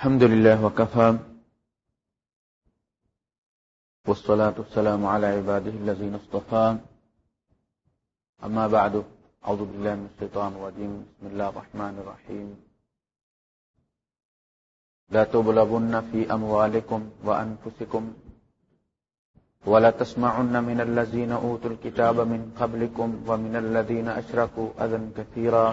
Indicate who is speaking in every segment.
Speaker 1: الحمد لله وكفى والصلاة والسلام على عباده الذين اصطفى. أما بعد، أعوذ بالله من الشيطان الرجيم. بسم الله الرحمن الرحيم. لا تبلغن في أموالكم وأنفسكم ولا تسمعن من الذين أوتوا الكتاب من قبلكم ومن الذين أشركوا أذى كثيرا.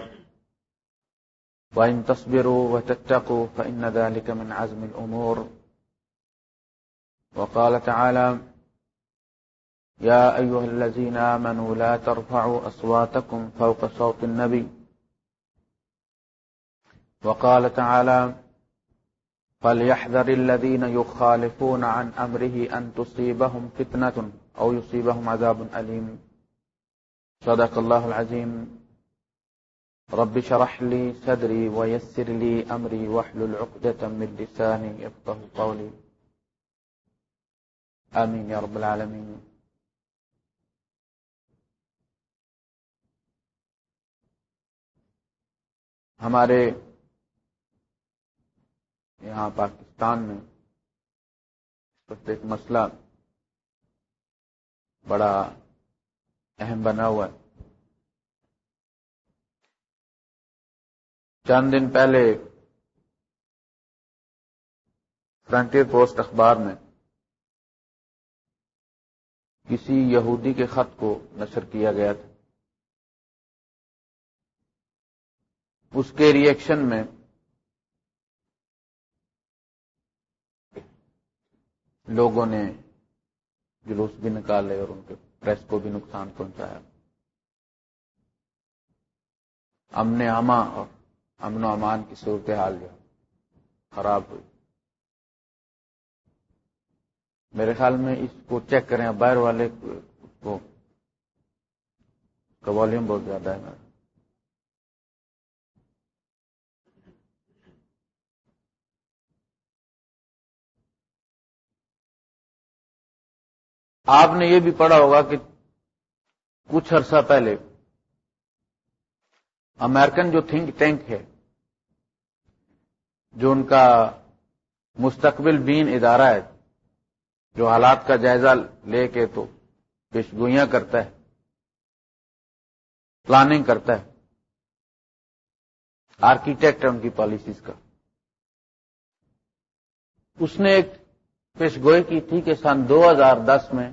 Speaker 1: وإن تصبروا وتتقوا فإن ذلك من عزم الأمور وقال تعالى، يا أيها الذين آمنوا لا ترفعوا أصواتكم فوق صوت النبي. وقال تعالى، فليحذر الذين يخالفون عن أمره أن تصيبهم فتنة أو يصيبهم عذاب أليم. صدق الله العظيم. رب شرح لي صدري ويسر لي أمري وحل العقدة من لساني يفقه قولي. آمين يا رب العالمين. ہمارے یہاں پاکستان میں اس وقت ایک مسئلہ بڑا اہم بنا ہوا ہے۔ چند دن پہلے فرنٹیئر پوسٹ اخبار میں کسی یہودی کے خط کو نشر کیا گیا تھا۔ اس کے ریئیکشن میں لوگوں نے جلوس بھی نکالے اور ان کے پریس کو بھی نقصان پہنچایا۔ امن اما اور امن و امان کی صورتحال جو خراب ہوئی۔ میرے خیال میں اس کو چیک کریں باہر والے کو والیوم بہت زیادہ ہے۔ میرا آپ نے یہ بھی پڑھا ہوگا کہ کچھ عرصہ پہلے امریکن جو تھنک ٹینک ہے جو ان کا مستقبل بین ادارہ ہے، جو حالات کا جائزہ لے کے تو پیشگوئیاں کرتا ہے پلاننگ کرتا ہے۔ آرکیٹیکٹ ہے ان کی پالیسیز کا۔ اس نے ایک پیشگوئی کی تھی کہ سن دو ہزار دس میں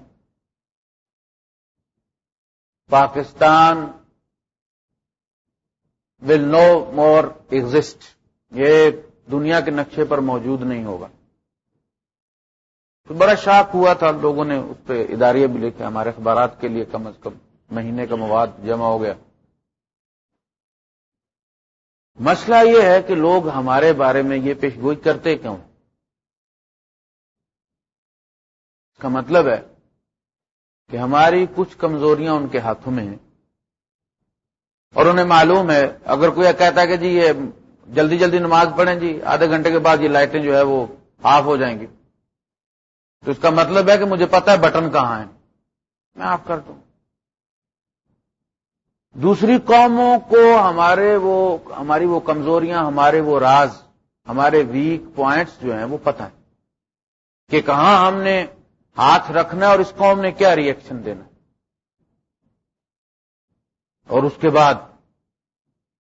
Speaker 1: پاکستان ول نو مور ایگزٹ یہ دنیا کے نقشے پر موجود نہیں ہوگا۔ تو بڑا شاک ہوا تھا لوگوں نے اس پہ اداریہ بھی لکھے ہمارے اخبارات کے لیے کم از کم مہینے کا مواد جمع ہو گیا۔ مسئلہ یہ ہے کہ لوگ ہمارے بارے میں یہ پیشگوئی کرتے کیوں؟ اس کا مطلب ہے کہ ہماری کچھ کمزوریاں ان کے ہاتھوں میں ہیں اور انہیں معلوم ہے، اگر کوئی کہتا ہے کہ جی یہ جلدی جلدی نماز پڑھیں جی آدھے گھنٹے کے بعد یہ لائٹیں جو ہے وہ آف ہو جائیں گی۔ تو اس کا مطلب ہے کہ مجھے پتا ہے بٹن کہاں ہے میں آف کر دوں۔ دوسری قوموں کو ہمارے وہ، ہماری وہ کمزوریاں، ہمارے وہ راز، ہمارے ویک پوائنٹس جو ہیں وہ پتہ ہے کہ کہاں ہم نے ہاتھ رکھنا اور اس قوم نے کیا ریئیکشن دینا۔ اور اس کے بعد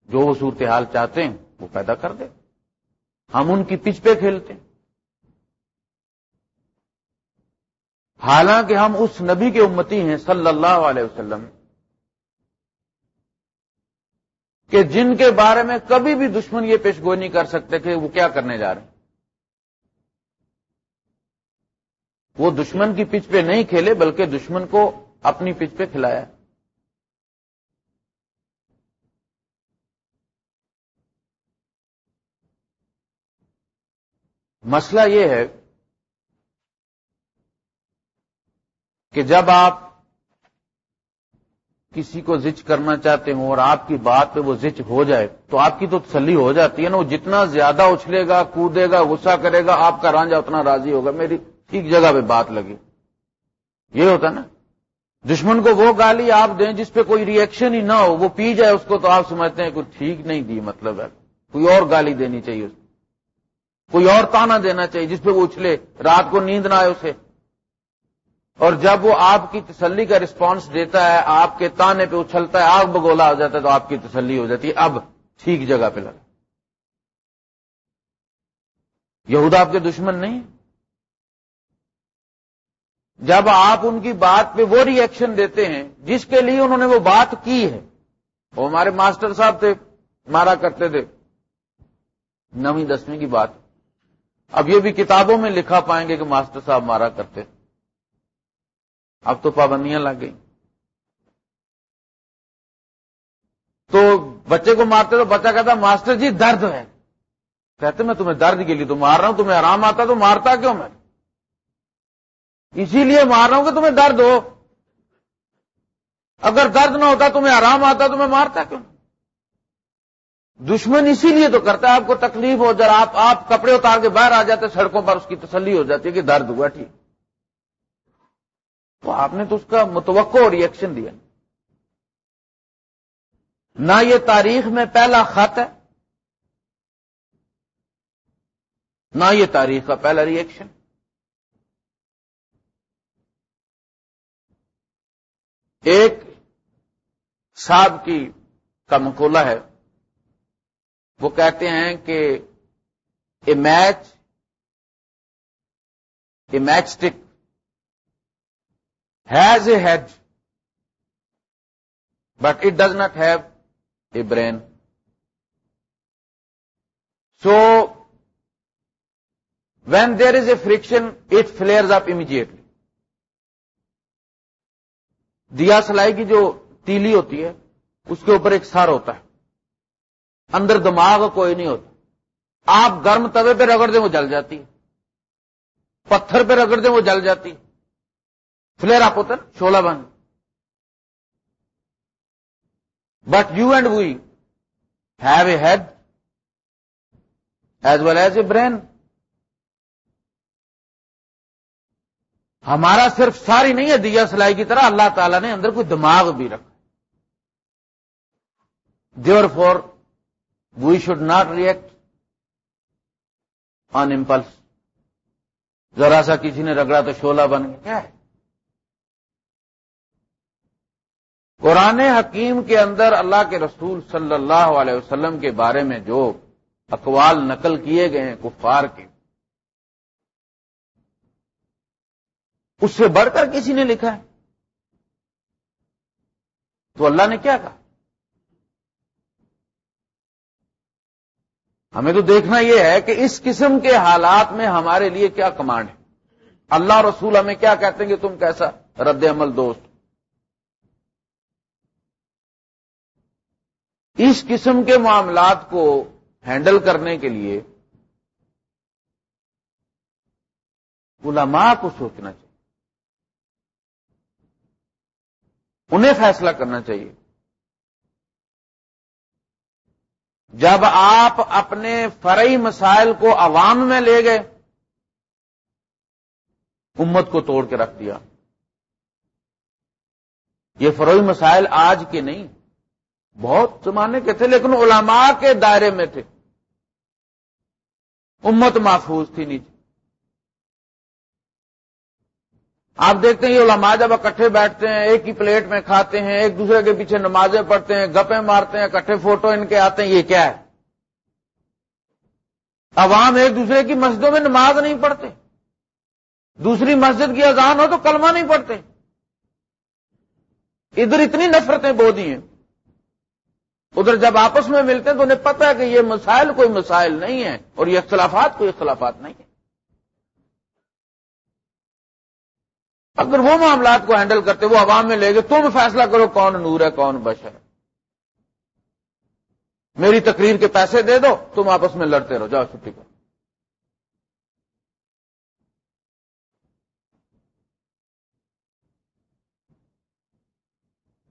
Speaker 1: جو وہ صورتحال چاہتے ہیں وہ پیدا کر دے۔ ہم ان کی پچ پہ کھیلتے ہیں۔ حالانکہ ہم اس نبی کے امتی ہیں صلی اللہ علیہ وسلم کہ جن کے بارے میں کبھی بھی دشمن یہ پیشگوئی نہیں کر سکتے کہ وہ کیا کرنے جا رہے ہیں۔ وہ دشمن کی پچ پہ نہیں کھیلے بلکہ دشمن کو اپنی پچ پہ کھلایا۔ مسئلہ یہ ہے کہ جب آپ کسی کو زچ کرنا چاہتے ہوں اور آپ کی بات پہ وہ زچ ہو جائے، تو آپ کی تو تسلی ہو جاتی ہے نا، وہ جتنا زیادہ اچھلے گا، کودے گا، غصہ کرے گا، آپ کا رانجا اتنا راضی ہوگا، میری ٹھیک جگہ پہ بات لگی۔ یہ ہوتا نا۔ دشمن کو وہ گالی آپ دیں جس پہ کوئی ریئیکشن ہی نہ ہو، وہ پی جائے اس کو تو آپ سمجھتے ہیں کوئی ٹھیک نہیں دی مطلب ہے۔ کوئی اور گالی دینی چاہیے اس کو۔ کوئی اور تانا دینا چاہیے جس پہ وہ اچھلے، رات کو نیند نہ آئے اسے۔ اور جب وہ آپ کی تسلی کا رسپانس دیتا ہے، آپ کے تانے پہ اچھلتا ہے، آگ بگولا ہو جاتا ہے تو آپ کی تسلی ہو جاتی ہے۔ اب ٹھیک جگہ پہ لگا۔ یہودا آپ کے دشمن نہیں۔ جب آپ ان کی بات پہ وہ ری ایکشن دیتے ہیں، جس کے لیے انہوں نے وہ بات کی ہے۔ وہ ہمارے ماسٹر صاحب تھے، مارا کرتے تھے۔ نویں دسویں کی بات۔ اب یہ بھی کتابوں میں لکھا پائیں گے کہ ماسٹر صاحب مارا کرتے اب تو پابندیاں لگ گئی تو بچے کو مارتے تو بچہ کہتا ماسٹر جی درد ہے۔ کہتے میں تمہیں درد کے لیے تو مار رہا ہوں، تمہیں آرام آتا تو مارتا کیوں میں؟ اسی لیے مار رہا ہوں کہ تمہیں درد ہو۔ اگر درد نہ ہوتا، تمہیں آرام آتا تو میں مارتا کیوں؟ دشمن اسی لیے تو کرتا ہے، آپ کو تکلیف ہو جائے آپ آپ کپڑے اتار کے باہر آ جاتے، سڑکوں پر اس کی تسلی ہو جاتی ہے کہ درد ہوا، ٹھیک۔ تو آپ نے تو اس کا متوقع ریئیکشن دیا۔ نہ یہ تاریخ میں پہلا خط ہے، نہ یہ تاریخ کا پہلا ریئیکشن ایک صاحب کی کا مقولہ ہے وہ کہتے ہیں کہ a match a matchstick has a head but it does not have a brain so when there is a friction it flares up immediately دیا سلائی کی جو تیلی ہوتی ہے، اس کے اوپر ایک سر ہوتا ہے۔ اندر دماغ کوئی نہیں ہوتا۔ آپ گرم توے پہ رگڑ دیں وہ جل جاتی پتھر پہ رگڑ دیں وہ جل جاتی فلیر آپ ہوتا شولہ بند۔ But you and we have a head as well as a brain ہمارا صرف ساری نہیں ہے، دیا سلائی کی طرح اللہ تعالیٰ نے اندر کوئی دماغ بھی رکھا۔ Therefore we should not react on impulse ذرا سا کسی نے رگڑا تو شولہ بن گیا۔ کیا ہے؟ قرآن حکیم کے اندر اللہ کے رسول صلی اللہ علیہ وسلم کے بارے میں جو اقوال نقل کیے گئے ہیں کفار کے، اس سے بڑھ کر کسی نے لکھا ہے۔ تو اللہ نے کیا کہا؟ ہمیں تو دیکھنا یہ ہے کہ اس قسم کے حالات میں ہمارے لیے کیا کمانڈ ہے؟ اللہ رسول ہمیں کیا کہتے ہیں کہ تم کیسا رد عمل دوست؟ اس قسم کے معاملات کو ہینڈل کرنے کے لیے علماء کو سوچنا چاہیے۔ انہیں فیصلہ کرنا چاہیے۔ جب آپ اپنے فرعی مسائل کو عوام میں لے گئے، امت کو توڑ کے رکھ دیا۔ یہ فروئی مسائل آج کے نہیں، بہت زمانے کے تھے، لیکن علماء کے دائرے میں تھے۔ امت محفوظ تھی نیچے۔ آپ دیکھتے ہیں یہ علماء جب اکٹھے بیٹھتے ہیں، ایک ہی پلیٹ میں کھاتے ہیں، ایک دوسرے کے پیچھے نمازیں پڑھتے ہیں گپے مارتے ہیں، اکٹھے فوٹو ان کے آتے ہیں، یہ کیا ہے؟ عوام ایک دوسرے کی مسجدوں میں نماز نہیں پڑھتے۔ دوسری مسجد کی اذان ہو تو کلمہ نہیں پڑھتے۔ ادھر اتنی نفرتیں بو دی ہیں۔ ادھر جب آپس میں ملتے ہیں تو انہیں پتہ ہے کہ یہ مسائل کوئی مسائل نہیں ہے اور یہ اختلافات کوئی اختلافات نہیں ہے اگر وہ معاملات کو ہینڈل کرتے، وہ عوام میں لے گئے تم فیصلہ کرو کون نور ہے، کون بش ہے۔ میری تقریر کے پیسے دے دو، تم آپس میں لڑتے رہو، جاؤ چھٹی کرو۔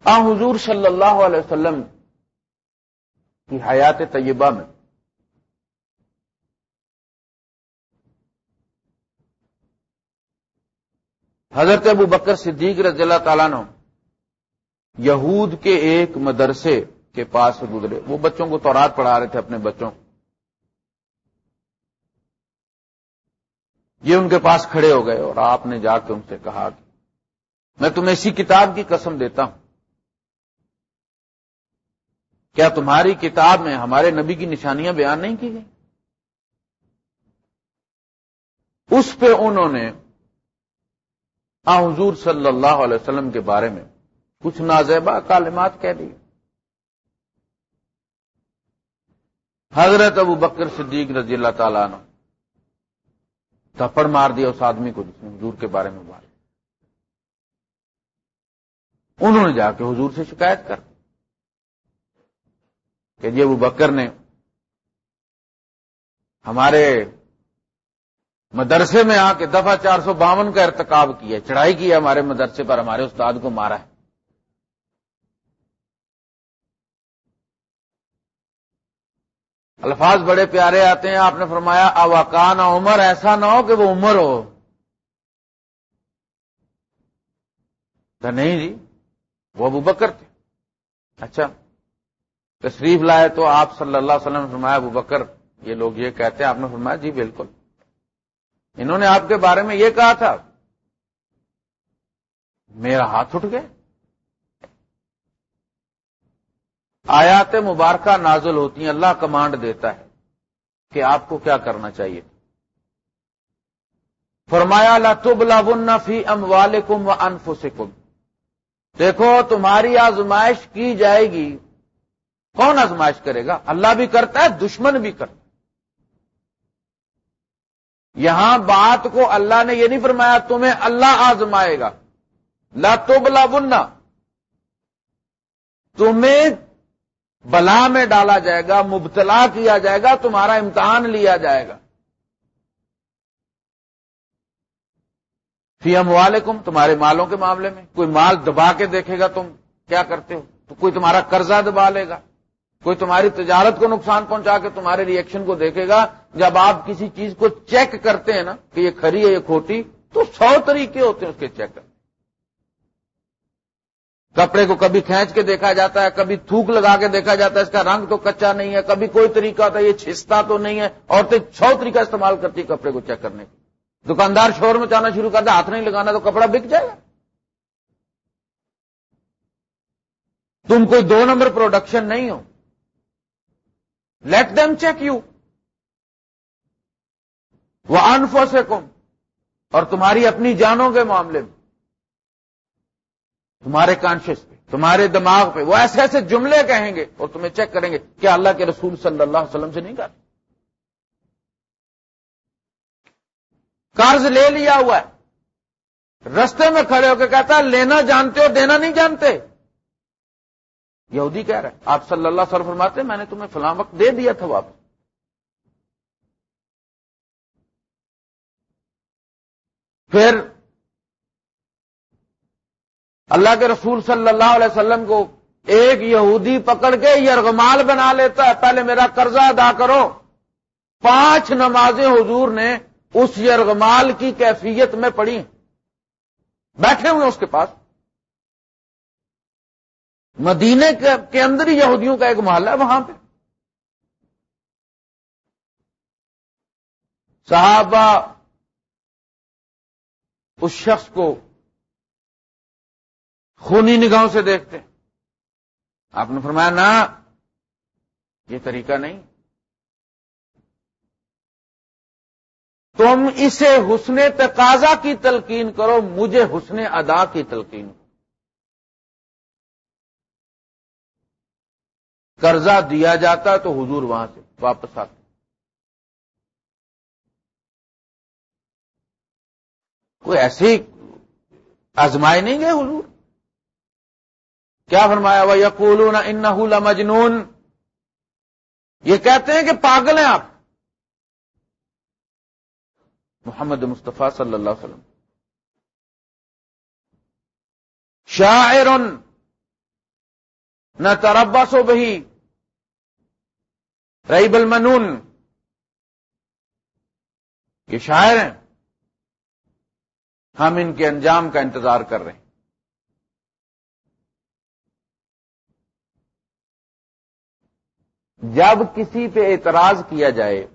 Speaker 1: آ، حضور صلی اللہ علیہ وسلم کی حیات طیبہ میں حضرت ابو بکر صدیق رضی اللہ تعالیٰ نے یہود کے ایک مدرسے کے پاس سے گزرے۔ وہ بچوں کو تورات پڑھا رہے تھے اپنے بچوں۔ یہ ان کے پاس کھڑے ہو گئے اور آپ نے جا کے ان سے کہا کہ میں تمہیں اسی کتاب کی قسم دیتا ہوں۔ کیا تمہاری کتاب میں ہمارے نبی کی نشانیاں بیان نہیں کی گئی اس پہ انہوں نے حضور صلی اللہ علیہ وسلم کے بارے میں کچھ نازیبا کالمات کہہ دی حضرت ابو بکر صدیق رضی اللہ تعالیٰ نے تھپڑ مار دیا اس آدمی کو جس نے حضور کے بارے میں بات انہوں نے جا کے حضور سے شکایت کر کہ جی ابو بکر نے ہمارے مدرسے میں آ کے دفعہ چار سو باون کا ارتکاب کیا چڑھائی کی ہے ہمارے مدرسے پر، ہمارے استاد کو مارا ہے۔ الفاظ بڑے پیارے آتے ہیں، آپ نے فرمایا اوکان عمر، ایسا نہ ہو کہ وہ عمر ہو۔ تو نہیں جی وہ ابو بکر تھے۔ اچھا تشریف لائے تو آپ صلی اللہ علیہ وسلم نے فرمایا، ابو بکر، یہ لوگ یہ کہتے ہیں، آپ نے فرمایا جی بالکل۔ انہوں نے آپ کے بارے میں یہ کہا تھا، میرا ہاتھ اٹھ گیا آیات مبارکہ نازل ہوتی ہیں، اللہ کمانڈ دیتا ہے کہ آپ کو کیا کرنا چاہیے۔ فرمایا، لا تب فی ام والم و انفسکم۔ دیکھو، تمہاری آزمائش کی جائے گی۔ کون آزمائش کرے گا؟ اللہ بھی کرتا ہے، دشمن بھی کرتا ہے۔ یہاں بات کو اللہ نے یہ نہیں فرمایا تمہیں اللہ آزمائے گا۔ لا تبلا بننا تمہیں بلا میں ڈالا جائے گا، مبتلا کیا جائے گا، تمہارا امتحان لیا جائے گا۔ فی وعلیکم تمہارے مالوں کے معاملے میں۔ کوئی مال دبا کے دیکھے گا تم، کیا کرتے ہو؟ تو کوئی تمہارا قرضہ دبا لے گا۔ کوئی تمہاری تجارت کو نقصان پہنچا کے تمہارے ریئیکشن کو دیکھے گا، جب آپ کسی چیز کو چیک کرتے ہیں نا کہ یہ کھری ہے یہ کھوٹی، تو سو طریقے ہوتے ہیں اس کے چیک کرنے۔ کپڑے کو کبھی کھینچ کے دیکھا جاتا ہے، کبھی تھوک لگا کے دیکھا جاتا ہے، اس کا رنگ تو کچا نہیں ہے، کبھی کوئی طریقہ ہوتا ہے، یہ چھستا تو نہیں ہے۔ عورتیں سو طریقہ استعمال کرتی کپڑے کو چیک کرنے کے۔ دکاندار شور میں چانا شروع کرتا ہاتھ نہیں لگانا تو کپڑا بک جائے گا۔ تم کوئی دو نمبر پروڈکشن نہیں ہو۔ لیٹ دم چیک یو وہ انفو سے کم اور تمہاری اپنی جانوں کے معاملے میں۔ تمہارے کانشیس پہ، تمہارے دماغ پہ۔ وہ ایسے ایسے جملے کہیں گے اور تمہیں چیک کریں گے کیا اللہ کے رسول صلی اللہ علیہ وسلم سے نہیں کرتے قرض لے لیا ہوا ہے۔ رستے میں کھڑے ہو کے کہتا ہے، لینا جانتے ہو، دینا نہیں جانتے۔ یہودی کہہ رہا ہے آپ صلی اللہ علیہ وسلم فرماتے میں نے تمہیں فلاں وقت دے دیا تھا واپس۔ پھر اللہ کے رسول صلی اللہ علیہ وسلم کو ایک یہودی پکڑ کے یرغمال بنا لیتا ہے، پہلے میرا قرضہ ادا کرو۔ پانچ نمازیں حضور نے اس یرغمال کی کیفیت میں پڑھی بیٹھے ہوئے اس کے پاس۔ مدینے کے اندر ہی یہودیوں کا ایک محل ہے وہاں پہ۔ صحابہ اس شخص کو خونی نگاہوں سے دیکھتے آپ نے فرمایا نا یہ طریقہ نہیں۔ تم اسے حسن تقاضا کی تلقین کرو، مجھے حسن ادا کی تلقین کرو۔ قرضہ دیا جاتا تو حضور وہاں سے واپس آتے۔ کوئی ایسی آزمائے نہیں گئے حضور۔ کیا فرمایا؟ وہ یقول ان مجنون یہ کہتے ہیں کہ پاگل ہیں آپ۔ محمد مصطفیٰ صلی اللہ علیہ وسلم۔ شاعر۔ نہ تربا سو بہی ریب المنون۔ یہ شاعر ہیں۔ ہم ان کے انجام کا انتظار کر رہے ہیں۔ جب کسی پہ اعتراض کیا جائے،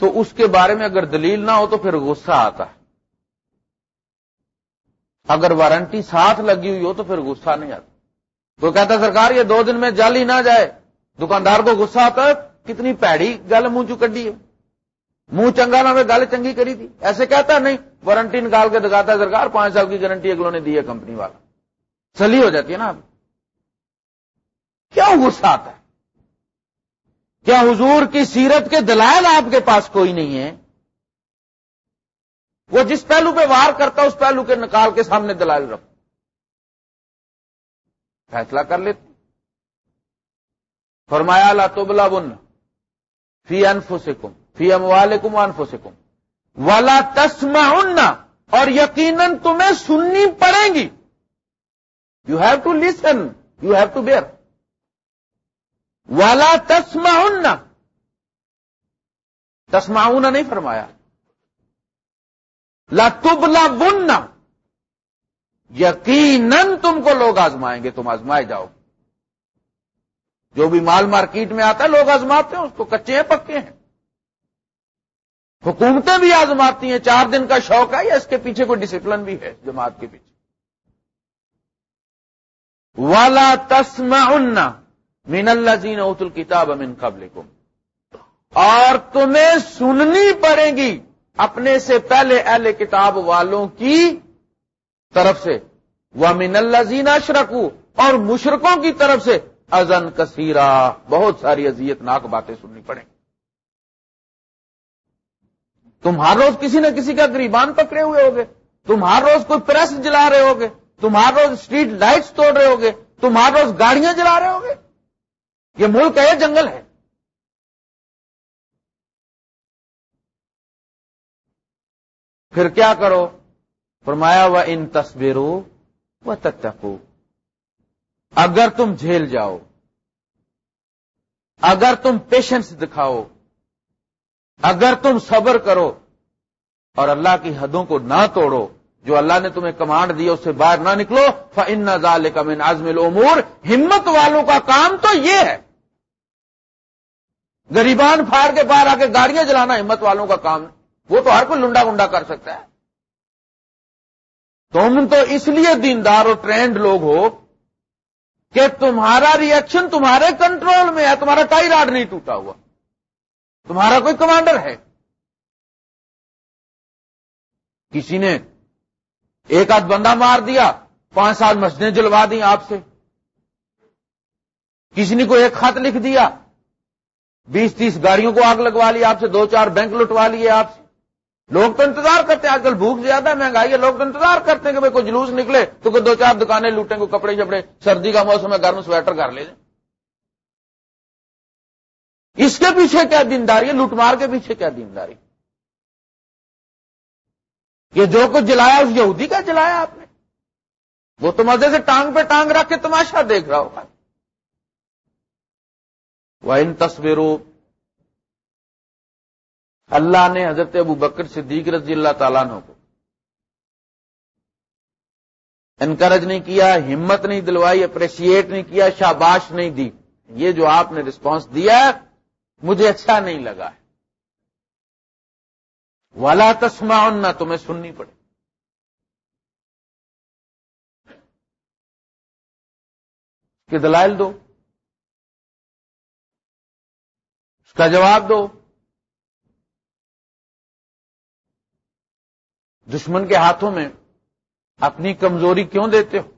Speaker 1: تو اس کے بارے میں اگر دلیل نہ ہو تو پھر غصہ آتا ہے۔ اگر وارنٹی ساتھ لگی ہوئی ہو تو پھر غصہ نہیں آتا۔ وہ کہتا سرکار، یہ دو دن میں جل ہی نہ جائے. دکاندار کو غصہ آتا ہے، کتنی پیڑی گل منہ چو کڈی ہے؟ منہ چنگا نہ گل چنگی کری تھی. ایسے کہتا نہیں، وارنٹی نکال کے دکھاتا ہے سرکار، پانچ سال کی گارنٹی اگلوں نے دی ہے کمپنی والا۔ سلی ہو جاتی ہے نا اب کیا غصہ آتا ہے؟ کیا حضور کی سیرت کے دلائل آپ کے پاس کوئی نہیں ہے وہ جس پہلو پہ وار کرتا اس پہلو کے نکال کے سامنے دلائل رکھو فیصلہ کر لیتے۔ فرمایا، لا تبلا بن فی انفو سکم فی ام والم انفو سکم والا تسما اور یقیناً تمہیں سننی پڑے گی۔ You have to listen you have to bear والا تسما تسما نہیں فرمایا۔ لا تبلا یقیناً تم کو لوگ آزمائیں گے، تم آزمائے جاؤ۔ جو بھی مال مارکیٹ میں آتا ہے، لوگ آزماتے ہیں، اس کو کچے ہیں، پکے ہیں۔ حکومتیں بھی آزماتی ہیں، چار دن کا شوق ہے، یا اس کے پیچھے کوئی ڈسپلن بھی ہے، جماعت کے پیچھے۔ والا تسم مین اللہ جین ات الکتاب امن قبل اور تمہیں سننی پڑے گی، اپنے سے پہلے اہل کتاب والوں کی طرف سے۔ وہ اللہ زینا اور مشرقوں کی طرف سے۔ ازن کثیرہ، بہت ساری اذیت ناک باتیں سننی پڑیں۔ تم ہر روز کسی نہ کسی کا گریبان پکڑے ہوئے ہوگے۔ تم ہر روز کوئی پریس جلا رہے ہوگے۔ تم ہر روز اسٹریٹ لائٹس توڑ رہے ہوگے۔ تم ہر روز گاڑیاں جلا رہے ہوگے۔ یہ ملک ہے جنگل ہے۔ پھر کیا کرو؟ فرمایا وہ ان تصویروں وہ تتقو اگر تم جھیل جاؤ، اگر تم پیشنس دکھاؤ، اگر تم صبر کرو اور اللہ کی حدوں کو نہ توڑو، جو اللہ نے تمہیں کمانڈ دیا اس سے باہر نہ نکلو فن نظال کا من آزم العمور ہمت والوں کا کام تو یہ ہے۔ گریبان پھاڑ کے باہر آ کے گاڑیاں جلانا ہمت والوں کا کام وہ تو ہر کوئی لنڈا گنڈا کر سکتا ہے۔ تم تو اس لیے دیندار اور ٹرینڈ لوگ ہو کہ تمہارا ریئیکشن تمہارے کنٹرول میں ہے، تمہارا ٹائی راڈ نہیں ٹوٹا ہوا۔ تمہارا کوئی کمانڈر ہے۔ کسی نے ایک آدھ بندہ مار دیا، پانچ سال مسجدیں جلوا دی آپ سے۔ کسی نے کوئی ایک خط لکھ دیا، بیس تیس گاڑیوں کو آگ لگوا لی آپ سے، دو چار بینک لٹوا لیے آپ سے۔ لوگ تو انتظار کرتے ہیں، آج کل بھوک زیادہ مہنگائی ہے، لوگ تو انتظار کرتے ہیں کہ بھائی کوئی جلوس نکلے تو کوئی دو چار دکانیں لوٹیں کو کپڑے شپڑے سردی کا موسم ہے، گرم سویٹر کر لے اس کے پیچھے کیا دینداری ہے؟ لوٹ مار کے پیچھے کیا دینداری یہ جو کچھ جلایا، اس یہودی کا جلایا آپ نے۔ وہ تو مزے سے ٹانگ پہ ٹانگ رکھ کے تماشا دیکھ رہا ہوگا۔ وہ ان تصویروں اللہ نے حضرت ابو بکر صدیق رضی اللہ تعالیٰ کو انکریج نہیں کیا، ہمت نہیں دلوائی، اپریشیٹ نہیں کیا، شاباش نہیں دی۔ یہ جو آپ نے رسپانس دیا مجھے اچھا نہیں لگا ہے۔ والا تسما نہ تمہیں سننی پڑے۔ کہ دلائل دو۔ اس کا جواب دو۔ دشمن کے ہاتھوں میں اپنی کمزوری کیوں دیتے ہو؟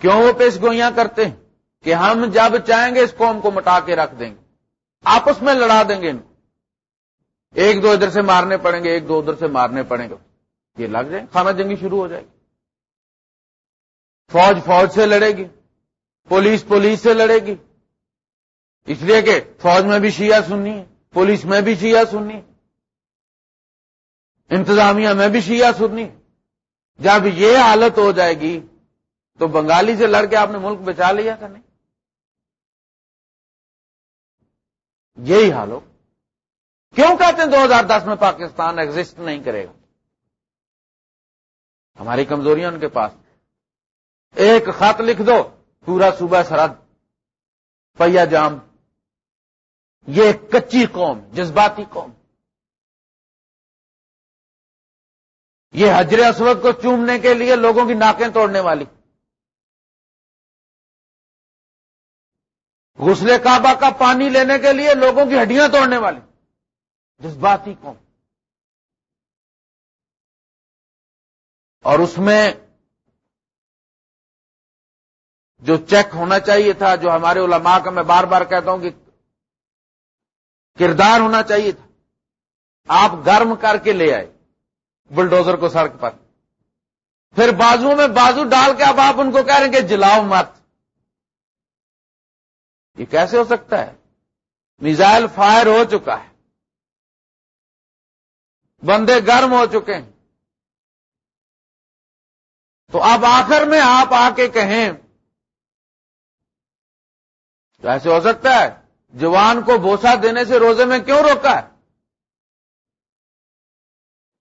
Speaker 1: کیوں وہ پیش گوئیاں کرتے ہیں کہ ہم جب چاہیں گے اس قوم کو مٹا کے رکھ دیں گے، آپس میں لڑا دیں گے؟ ان ایک دو ادھر سے مارنے پڑیں گے، ایک دو ادھر سے مارنے پڑیں گے۔ یہ لگ جائے، خانہ جنگی شروع ہو جائے گی۔ فوج فوج سے لڑے گی، پولیس پولیس سے لڑے گی۔ اس لیے کہ فوج میں بھی شیعہ سننی ہے، پولیس میں بھی شیعہ سننی ہے۔ انتظامیہ، میں بھی شیعہ سننی جب یہ حالت ہو جائے گی، تو بنگالی سے لڑ کے آپ نے ملک بچا لیا کہ نہیں؟ یہی حال ہو۔ کیوں کہتے ہیں دو ہزار دس میں پاکستان ایگزٹ نہیں کرے گا؟ ہماری کمزوریاں ان کے پاس۔ ایک خط لکھ دو، پورا صوبہ سرحد، پہیا جام۔ یہ کچی قوم، جذباتی قوم۔ یہ حجر اسود کو چومنے کے لیے لوگوں کی ناکیں توڑنے والی۔ غسل کعبہ کا پانی لینے کے لیے لوگوں کی ہڈیاں توڑنے والی۔ جذباتی قوم۔ اور اس میں جو چیک ہونا چاہیے تھا، جو ہمارے علماء کا میں بار بار کہتا ہوں کہ کردار ہونا چاہیے تھا۔ آپ گرم کر کے لے آئے۔ بلڈوزر کو سڑک پر۔ پھر بازو میں بازو ڈال کے اب آپ ان کو کہہ رہے ہیں کہ جلاؤ مت۔ یہ کیسے ہو سکتا ہے؟ میزائل فائر ہو چکا ہے۔ بندے گرم ہو چکے ہیں۔ تو اب آخر میں آپ آ کے کہیں، تو ایسے ہو سکتا ہے، جوان کو بوسا دینے سے روزے میں کیوں روکا ہے؟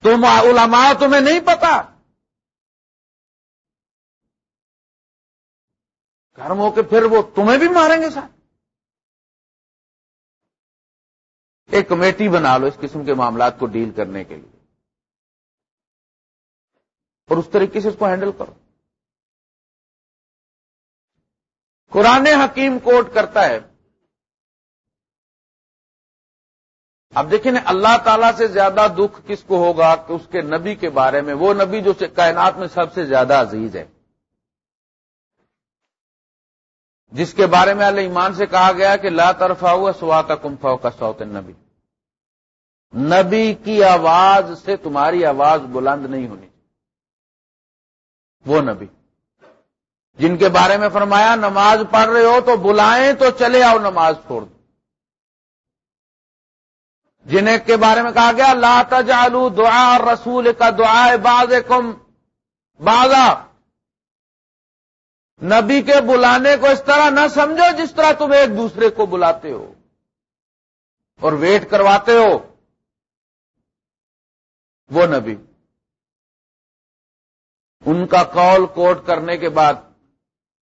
Speaker 1: تم علماء تمہیں نہیں پتا۔ گرم ہو کے پھر وہ تمہیں بھی ماریں گے سر ایک کمیٹی بنا لو اس قسم کے معاملات کو ڈیل کرنے کے لیے۔ اور اس طریقے سے اس کو ہینڈل کرو۔ قرآن حکیم کوٹ کرتا ہے۔ اب دیکھیں اللہ تعالیٰ سے زیادہ دکھ کس کو ہوگا کہ اس کے نبی کے بارے میں؟ وہ نبی جو کائنات میں سب سے زیادہ عزیز ہے۔ جس کے بارے میں اللہ ایمان سے کہا گیا کہ لا طرفہ ہوا سوا کا کمفا کا سوت نبی نبی کی آواز سے تمہاری آواز بلند نہیں ہونی۔ وہ نبی۔ جن کے بارے میں فرمایا، نماز پڑھ رہے ہو تو بلائیں تو چلے آؤ نماز چھوڑ دو۔ جنہیں کے بارے میں کہا گیا، لا تجعلوا دعا رسول کا دعا باز کم بازا نبی کے بلانے کو اس طرح نہ سمجھو جس طرح تم ایک دوسرے کو بلاتے ہو اور ویٹ کرواتے ہو۔ وہ نبی۔ ان کا کال کوٹ کرنے کے بعد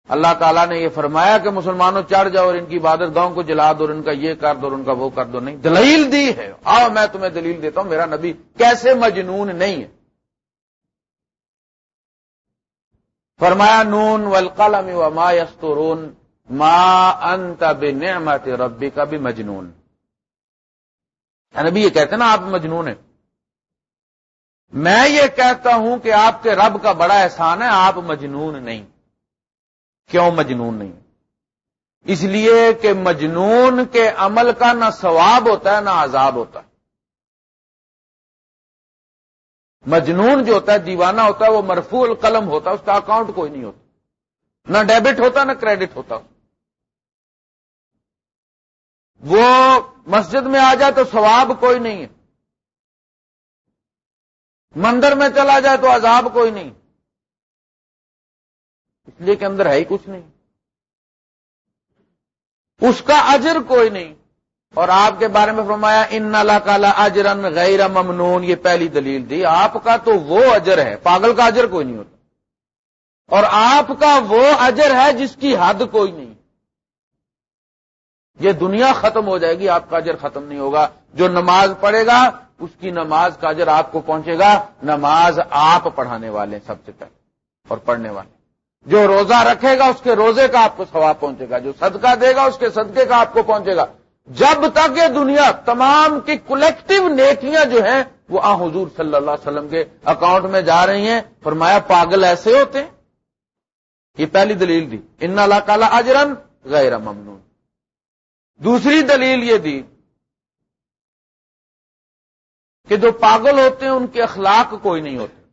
Speaker 1: اللہ تعالیٰ نے یہ فرمایا کہ مسلمانوں چڑھ جاؤ اور ان کی عبادت گاؤں کو جلا دو اور ان کا یہ کر دو اور ان کا وہ کر دو۔ نہیں، دلیل دی ہے۔ آؤ، میں تمہیں دلیل دیتا ہوں، میرا نبی کیسے مجنون نہیں ہے۔ فرمایا، نون والقلم وما یسترون، ما انت بنعمت ربی کا بھی مجنون نبی یہ کہتے ہیں نا، آپ مجنون ہیں۔ میں یہ کہتا ہوں کہ آپ کے رب کا بڑا احسان ہے، آپ مجنون نہیں۔ کیوں مجنون نہیں؟ اس لیے کہ مجنون کے عمل کا نہ ثواب ہوتا ہے، نہ عذاب ہوتا ہے۔ مجنون جو ہوتا ہے، دیوانہ ہوتا ہے، وہ مرفوع القلم ہوتا ہے، اس کا اکاؤنٹ کوئی نہیں ہوتا۔ نہ ڈیبٹ ہوتا، نہ کریڈٹ ہوتا۔ وہ مسجد میں آ جائے تو ثواب کوئی نہیں ہے۔ مندر میں چلا جائے تو عذاب کوئی نہیں۔ اس لیے کہ اندر ہے ہی کچھ نہیں۔ اس کا اجر کوئی نہیں۔ اور آپ کے بارے میں فرمایا، ان اللہ کالا اجرن غیر ممنون یہ پہلی دلیل دی۔ آپ کا تو وہ اجر ہے۔ پاگل کا اجر کوئی نہیں ہوتا۔ اور آپ کا وہ اجر ہے جس کی حد کوئی نہیں۔ یہ دنیا ختم ہو جائے گی، آپ کا اجر ختم نہیں ہوگا۔ جو نماز پڑھے گا، اس کی نماز کا اجر آپ کو پہنچے گا۔ نماز آپ پڑھانے والے سب سے پہلے اور پڑھنے والے۔ جو روزہ رکھے گا اس کے روزے کا آپ کو ثواب پہنچے گا، جو صدقہ دے گا اس کے صدقے کا آپ کو پہنچے گا۔ جب تک یہ دنیا تمام کی کلیکٹو نیکیاں جو ہیں، وہ آ حضور صلی اللہ علیہ وسلم کے اکاؤنٹ میں جا رہی ہیں۔ فرمایا، پاگل ایسے ہوتے ہیں؟ یہ پہلی دلیل دی۔ ان اللہ تعالی اجرن غیر ممنون۔ دوسری دلیل یہ دی کہ جو پاگل ہوتے ہیں، ان کے اخلاق کوئی نہیں ہوتے۔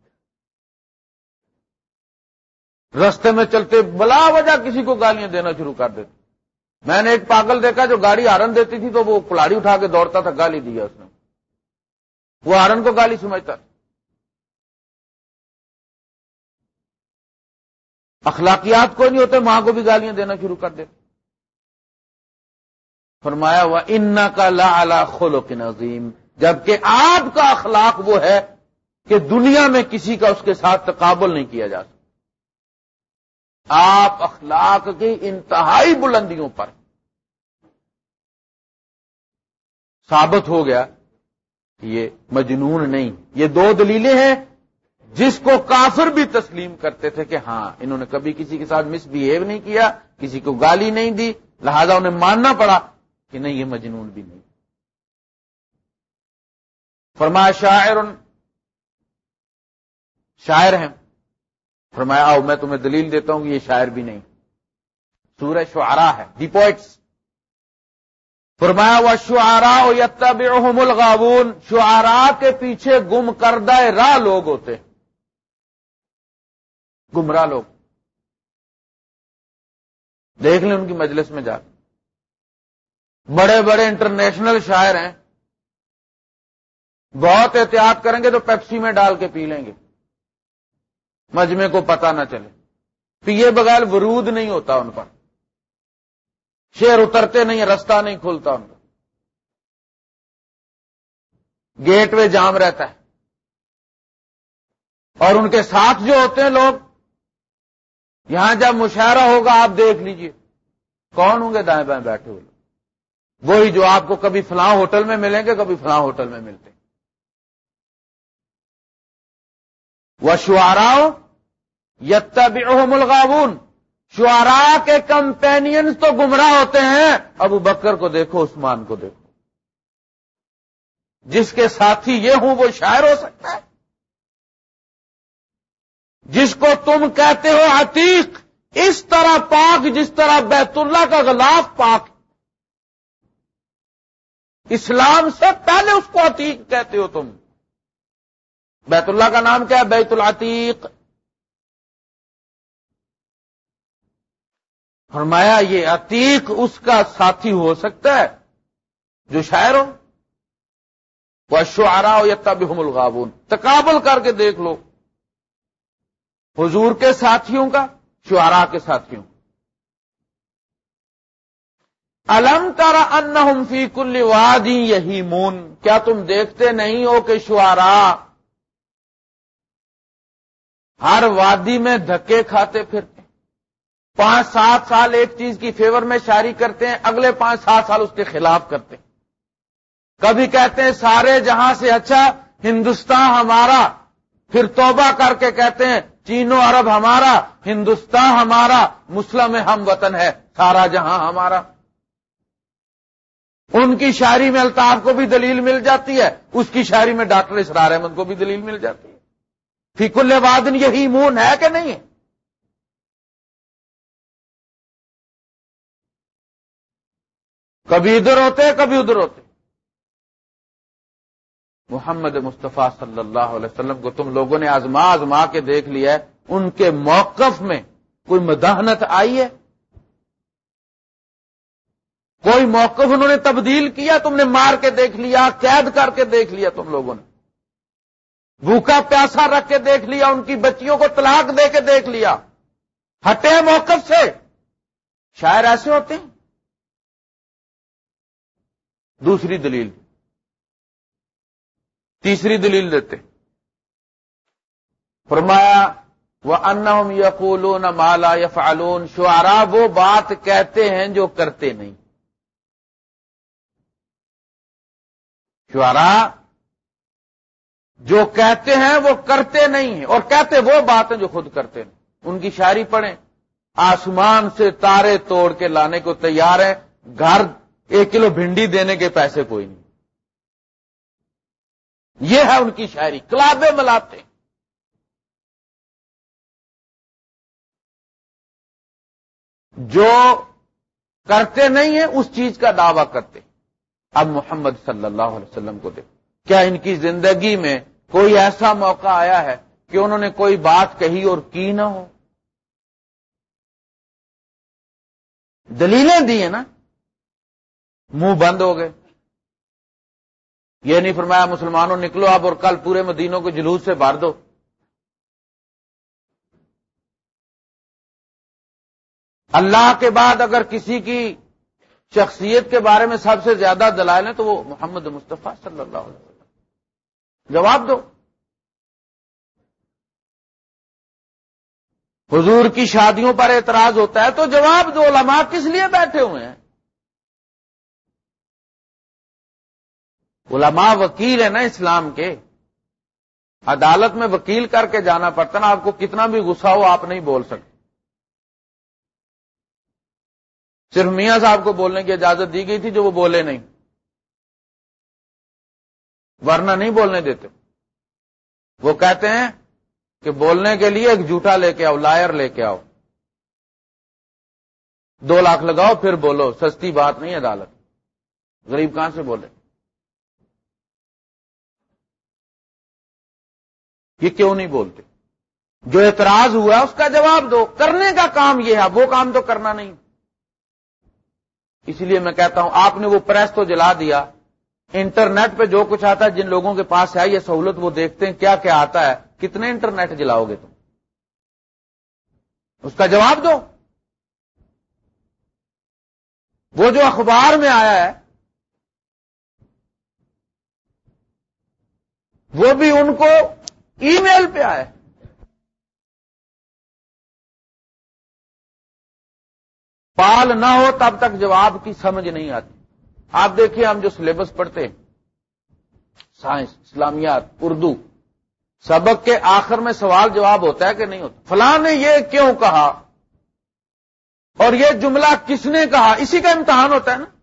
Speaker 1: رستے میں چلتے بلا وجہ کسی کو گالیاں دینا شروع کر دیتے۔ میں نے ایک پاگل دیکھا جو گاڑی ہارن دیتی تھی تو وہ کلاڑی اٹھا کے دوڑتا تھا، گالی دیا اس نے۔ وہ ہارن کو گالی سمجھتا اخلاقیات کوئی نہیں ہوتے، ماں کو بھی گالیاں دینا شروع کر دیتے۔ فرمایا ہوا ان کا لا خلق نظیم جبکہ آپ کا اخلاق وہ ہے کہ دنیا میں کسی کا اس کے ساتھ تقابل نہیں کیا جا سکتا۔ آپ اخلاق کی انتہائی بلندیوں پر ثابت ہو گیا یہ مجنون نہیں، یہ دو دلیلیں ہیں جس کو کافر بھی تسلیم کرتے تھے کہ ہاں انہوں نے کبھی کسی کے ساتھ مس بہیو نہیں کیا، کسی کو گالی نہیں دی، لہذا انہیں ماننا پڑا کہ نہیں، یہ مجنون بھی نہیں۔ فرمایا شاعر شاعر ہیں۔ فرمایا، آؤ میں تمہیں دلیل دیتا ہوں یہ شاعر بھی نہیں۔ سورہ شعرا ہے، دی پوائٹس فرمایا وہ شعرا یتبعہم الغاون شعرا کے پیچھے گم کردہ راہ لوگ ہوتے۔ گمراہ لوگ۔ دیکھ لیں ان کی مجلس میں جا۔ بڑے بڑے انٹرنیشنل شاعر ہیں۔ بہت احتیاط کریں گے تو پیپسی میں ڈال کے پی لیں گے۔ مجمے کو پتا نہ چلے۔ پیے بغیر ورود نہیں ہوتا ان پر۔ شیر اترتے نہیں، رستہ نہیں کھلتا ان کا گیٹ وے جام رہتا ہے۔ اور ان کے ساتھ جو ہوتے ہیں لوگ، یہاں جب مشاعرہ ہوگا، آپ دیکھ لیجیے۔ کون ہوں گے دائیں بائیں بیٹھے ہوئے؟ وہی جو آپ کو کبھی فلاں ہوٹل میں ملیں گے، کبھی فلاں ہوٹل میں ملتے وہ شعراؤ یتب الغاون شعرا کے کمپینئنس تو گمراہ ہوتے ہیں۔ ابو بکر کو دیکھو، عثمان کو دیکھو۔ جس کے ساتھی یہ ہوں، وہ شاعر ہو سکتا ہے۔ جس کو تم کہتے ہو عتیق، اس طرح پاک، جس طرح بیت اللہ کا غلاف پاک۔ اسلام سے پہلے اس کو عتیق کہتے ہو تم۔ بیت اللہ کا نام کیا ہے؟ بیت العتیق۔ فرمایا، یہ عتیق اس کا ساتھی ہو سکتا ہے جو شاعر ہو۔ وہ شعرا ہو یا تب الغابون۔ تقابل کر کے دیکھ لو۔ حضور کے ساتھیوں کا شعرا کے ساتھیوں۔ الم تارا ان فی کل وادی یہی مون کیا تم دیکھتے نہیں ہو کہ شعرا ہر وادی میں دھکے کھاتے پھرتے پانچ سات سال ایک چیز کی فیور میں شاعری کرتے ہیں، اگلے پانچ سات سال اس کے خلاف کرتے ہیں۔ کبھی کہتے ہیں، سارے جہاں سے اچھا ہندوستان ہمارا۔ پھر توبہ کر کے کہتے ہیں چین و عرب ہمارا، ہندوستان ہمارا، مسلم ہم وطن ہے، سارا جہاں ہمارا۔ ان کی شاعری میں الطاف کو بھی دلیل مل جاتی ہے، اس کی شاعری میں ڈاکٹر اسرار احمد کو بھی دلیل مل جاتی ہے۔ فی وادن یہی مون ہے کہ نہیں ہے؟ کبھی ادھر ہوتے کبھی ادھر ہوتے محمد مصطفیٰ صلی اللہ علیہ وسلم کو تم لوگوں نے آزما آزما کے دیکھ لیا ہے، ان کے موقف میں کوئی مداحنت آئی ہے؟ کوئی موقف انہوں نے تبدیل کیا، تم نے مار کے دیکھ لیا، قید کر کے دیکھ لیا تم لوگوں نے۔ بھوکا پیاسا رکھ کے دیکھ لیا، ان کی بچیوں کو طلاق دے کے دیکھ لیا۔ ہٹے موقف سے۔ شاعر ایسے ہوتے ہیں؟ دوسری دلیل۔ تیسری دلیل دیتے۔ فرمایا وہ انم یقولون مالا یفعلون شعرا وہ بات کہتے ہیں جو کرتے نہیں۔ شعرا جو کہتے ہیں وہ کرتے نہیں ہیں۔ اور کہتے وہ بات ہیں جو خود کرتے ہیں ان کی شاعری پڑھیں۔ آسمان سے تارے توڑ کے لانے کو تیار ہے گھر ایک کلو بھنڈی دینے کے پیسے کوئی نہیں۔ یہ ہے ان کی شاعری کلابے ملاتے جو کرتے نہیں ہیں، اس چیز کا دعوی کرتے۔ اب محمد صلی اللہ علیہ وسلم کو دیکھ۔ کیا ان کی زندگی میں کوئی ایسا موقع آیا ہے کہ انہوں نے کوئی بات کہی اور کی نہ ہو؟ دلیلیں دی ہیں نا۔ منہ بند ہو گئے۔ یہ نہیں فرمایا مسلمانوں نکلو اب اور کل پورے مدینوں کو جلوس سے بھر دو۔ اللہ کے بعد اگر کسی کی شخصیت کے بارے میں سب سے زیادہ دلائل ہیں تو وہ محمد مصطفیٰ صلی اللہ علیہ وسلم۔ جواب دو۔ حضور کی شادیوں پر اعتراض ہوتا ہے تو جواب دو۔ علماء کس لیے بیٹھے ہوئے ہیں؟ علماء وکیل ہے نا اسلام کے۔ عدالت میں وکیل کر کے جانا پڑتا نا، آپ کو کتنا بھی غصہ ہو، آپ نہیں بول سکتے۔ صرف میاں صاحب کو بولنے کی اجازت دی گئی تھی جو وہ بولے نہیں۔ ورنہ نہیں بولنے دیتے۔ وہ کہتے ہیں کہ بولنے کے لیے ایک جھوٹا لے کے آؤ، لائر لے کے آؤ۔ دو لاکھ لگاؤ، پھر بولو، سستی بات نہیں عدالت۔ غریب کہاں سے بولے؟ یہ کیوں نہیں بولتے؟ جو اعتراض ہوا اس کا جواب دو۔ کرنے کا کام یہ ہے، وہ کام تو کرنا نہیں۔ اس لیے میں کہتا ہوں، آپ نے وہ پریس تو جلا دیا۔ انٹرنیٹ پہ جو کچھ آتا ہے، جن لوگوں کے پاس ہے، یہ سہولت وہ دیکھتے ہیں، کیا کیا آتا ہے۔ کتنے انٹرنیٹ جلاؤ گے تم؟ اس کا جواب دو۔ وہ جو اخبار میں آیا ہے، وہ بھی ان کو ای میل پہ آئے۔ پال نہ ہو تب تک جواب کی سمجھ نہیں آتی۔ آپ دیکھیے ہم جو سلیبس پڑھتے ہیں۔ سائنس اسلامیات، اردو۔ سبق کے آخر میں سوال جواب ہوتا ہے کہ نہیں ہوتا؟ فلاں نے یہ کیوں کہا؟ اور یہ جملہ کس نے کہا؟ اسی کا امتحان ہوتا ہے نا۔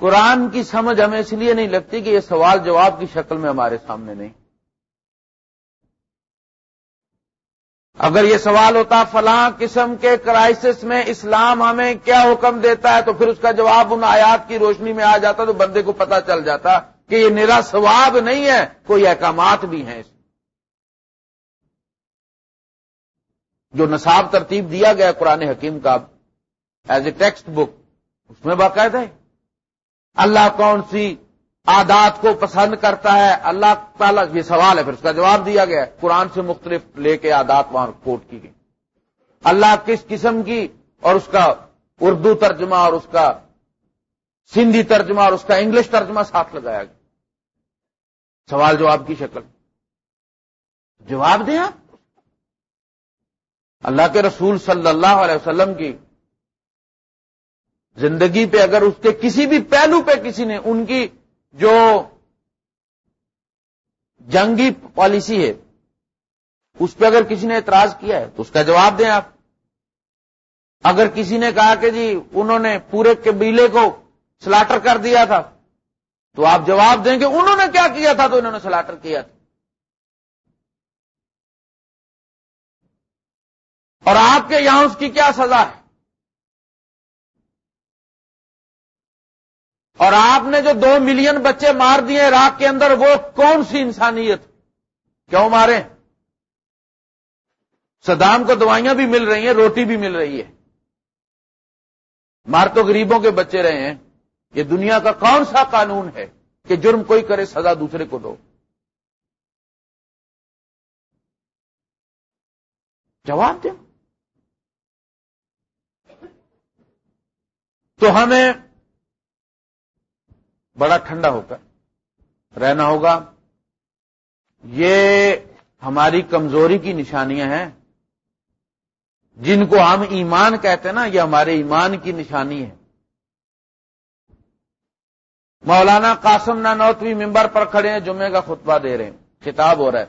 Speaker 1: قرآن کی سمجھ ہمیں اس لیے نہیں لگتی کہ یہ سوال جواب کی شکل میں ہمارے سامنے نہیں۔ اگر یہ سوال ہوتا فلاں قسم کے کرائسس میں اسلام ہمیں کیا حکم دیتا ہے تو پھر اس کا جواب ان آیات کی روشنی میں آ جاتا تو بندے کو پتا چل جاتا کہ یہ میرا ثواب نہیں ہے، کوئی احکامات بھی ہیں اس جو نصاب ترتیب دیا گیا قرآن حکیم کا ایز اے ٹیکسٹ بک اس میں باقاعدہ ہے۔ اللہ کون سی عادات کو پسند کرتا ہے؟ اللہ تعالیٰ یہ سوال ہے، پھر اس کا جواب دیا گیا قرآن سے مختلف لے کے عادات وہاں کوٹ کی گئی۔ اللہ کس قسم کی اور اس کا اردو ترجمہ اور اس کا سندھی ترجمہ اور اس کا انگلش ترجمہ ساتھ لگایا گیا۔ سوال جواب کی شکل۔ جواب دیں آپ؟ اللہ کے رسول صلی اللہ علیہ وسلم کی زندگی پہ اگر اس کے کسی بھی پہلو پہ کسی نے ان کی جو جنگی پالیسی ہے، اس پہ اگر کسی نے اعتراض کیا ہے، تو اس کا جواب دیں آپ۔ اگر کسی نے کہا کہ جی انہوں نے پورے قبیلے کو سلاٹر کر دیا تھا، تو آپ جواب دیں کہ انہوں نے کیا کیا تھا تو انہوں نے سلاٹر کیا تھا۔ اور آپ کے یہاں اس کی کیا سزا ہے؟ اور آپ نے جو دو ملین بچے مار دیے عراق کے اندر، وہ کون سی انسانیت؟ کیوں مارے؟ صدام کو دوائیاں بھی مل رہی ہیں، روٹی بھی مل رہی ہے۔ مار تو غریبوں کے بچے رہے ہیں۔ یہ دنیا کا کون سا قانون ہے کہ جرم کوئی کرے، سزا دوسرے کو دو؟ جواب دیں۔ تو ہمیں بڑا ٹھنڈا ہو کر رہنا ہوگا۔ یہ ہماری کمزوری کی نشانیاں ہیں۔ جن کو ہم ایمان کہتے ہیں نا، یہ ہمارے ایمان کی نشانی ہے مولانا قاسم نانوتوی ممبر پر کھڑے ہیں جمعے کا خطبہ دے رہے ہیں۔ کتاب ہو رہا ہے۔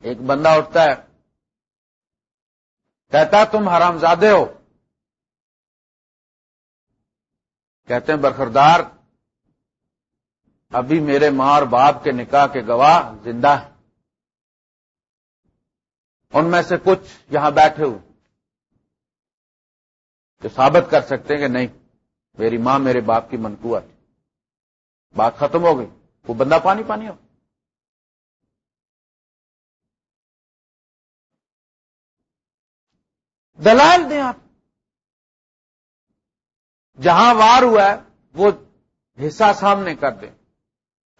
Speaker 1: ایک بندہ اٹھتا ہے، کہتا تم حرام زادے ہو۔ کہتے ہیں برخردار ابھی میرے ماں اور باپ کے نکاح کے گواہ زندہ ہیں. ان میں سے کچھ یہاں بیٹھے ہوئے جو ثابت کر سکتے ہیں کہ نہیں، میری ماں میرے باپ کی منقوع تھی۔ بات ختم ہو گئی۔ وہ بندہ پانی پانی ہو۔ دلال دیں آپ۔ جہاں وار ہوا ہے، وہ حصہ سامنے کر دیں۔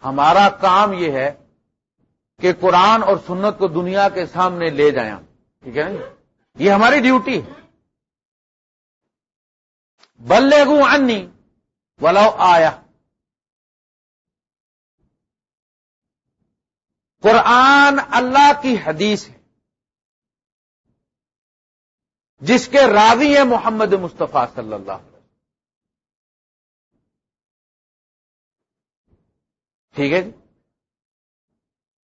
Speaker 1: ہمارا کام یہ ہے کہ قرآن اور سنت کو دنیا کے سامنے لے جائیں ٹھیک ہے جی؟ یہ ہماری ڈیوٹی ہے۔ بلے گو انی ولو آیا قرآن اللہ کی حدیث ہے۔ جس کے راوی ہے محمد مصطفیٰ صلی اللہ علیہ ٹھیک ہے جی؟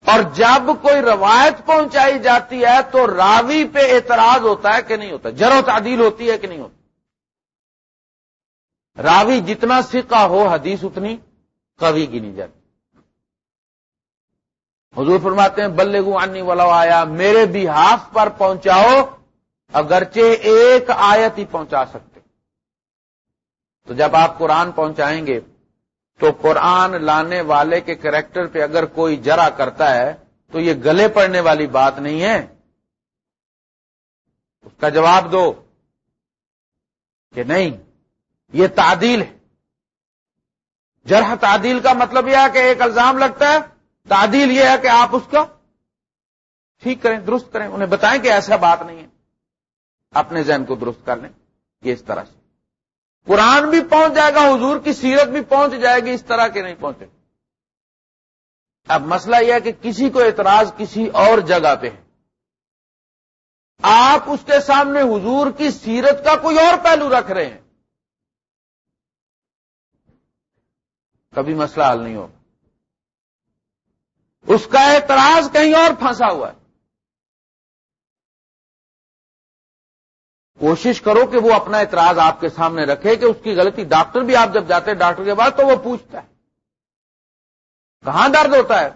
Speaker 1: اور جب کوئی روایت پہنچائی جاتی ہے تو راوی پہ اعتراض ہوتا ہے کہ نہیں ہوتا جر و تعدیل ہوتی ہے کہ نہیں ہوتی۔ راوی جتنا سکا ہو حدیث اتنی کبھی کی نہیں جاتی۔ حضور فرماتے ہیں بلگو انی والا آیا، میرے بھی پر پہنچاؤ، اگرچہ ایک آیت ہی پہنچا سکتے۔ تو جب آپ قرآن پہنچائیں گے تو قرآن لانے والے کے کریکٹر پہ اگر کوئی جرا کرتا ہے تو یہ گلے پڑنے والی بات نہیں ہے۔ اس کا جواب دو کہ نہیں، یہ تعدیل ہے۔ جرح تعدیل کا مطلب یہ ہے کہ ایک الزام لگتا ہے، تعدیل یہ ہے کہ آپ اس کا ٹھیک کریں، درست کریں۔ انہیں بتائیں کہ ایسا بات نہیں ہے۔ اپنے ذہن کو درست کر لیں۔ یہ اس طرح سے۔ قرآن بھی پہنچ جائے گا، حضور کی سیرت بھی پہنچ جائے گی، اس طرح کے نہیں پہنچے۔ اب مسئلہ یہ ہے کہ کسی کو اعتراض کسی اور جگہ پہ ہے۔ آپ اس کے سامنے حضور کی سیرت کا کوئی اور پہلو رکھ رہے ہیں۔ کبھی مسئلہ حل نہیں ہوگا۔ اس کا اعتراض کہیں اور پھنسا ہوا ہے۔ کوشش کرو کہ وہ اپنا اعتراض آپ کے سامنے رکھے کہ اس کی غلطی ڈاکٹر بھی آپ جب جاتے ہیں ڈاکٹر کے بعد تو وہ پوچھتا ہے۔ کہاں درد ہوتا ہے؟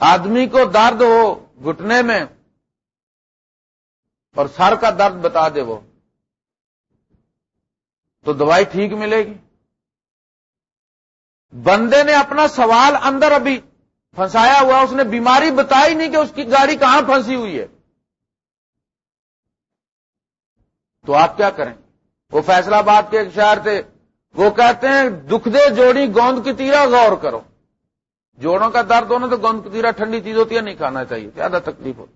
Speaker 1: آدمی کو درد ہو گھٹنے میں اور سر کا درد بتا دے وہ۔ تو دوائی ٹھیک ملے گی۔ بندے نے اپنا سوال اندر ابھی پھنسایا ہوا اس نے بیماری بتائی نہیں کہ اس کی گاڑی کہاں پھنسی ہوئی ہے۔ تو آپ کیا کریں؟ وہ فیصلہ آباد کے ایک شہر تھے۔ وہ کہتے ہیں، دکھ دے جوڑی، گوند کی تیرا غور کرو۔ جوڑوں کا درد ہونا تو گوند کی تیرا ٹھنڈی چیز ہوتی ہے، نہیں کھانا چاہیے۔ زیادہ تکلیف ہوتی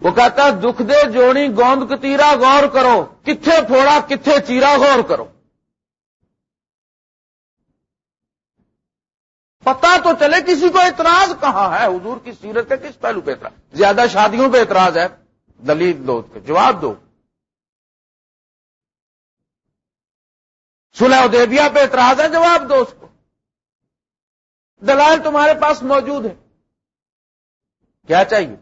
Speaker 1: وہ کہتا ہے، دکھ دے جوڑی، گوند کی تیرا غور کرو۔ کتنے پھوڑا کتنے چیرا غور کرو۔ پتا تو چلے کسی کو اعتراض کہاں ہے؟ حضور کی سیرت ہے، کس پہلو پہ اعتراض؟ زیادہ شادیوں پہ اعتراض ہے۔ دلیل دو، جواب دو۔ سلح ادیبیا پہ اعتراض ہے، جواب دو اس کو۔ دلائل تمہارے پاس موجود ہے کیا چاہیے؟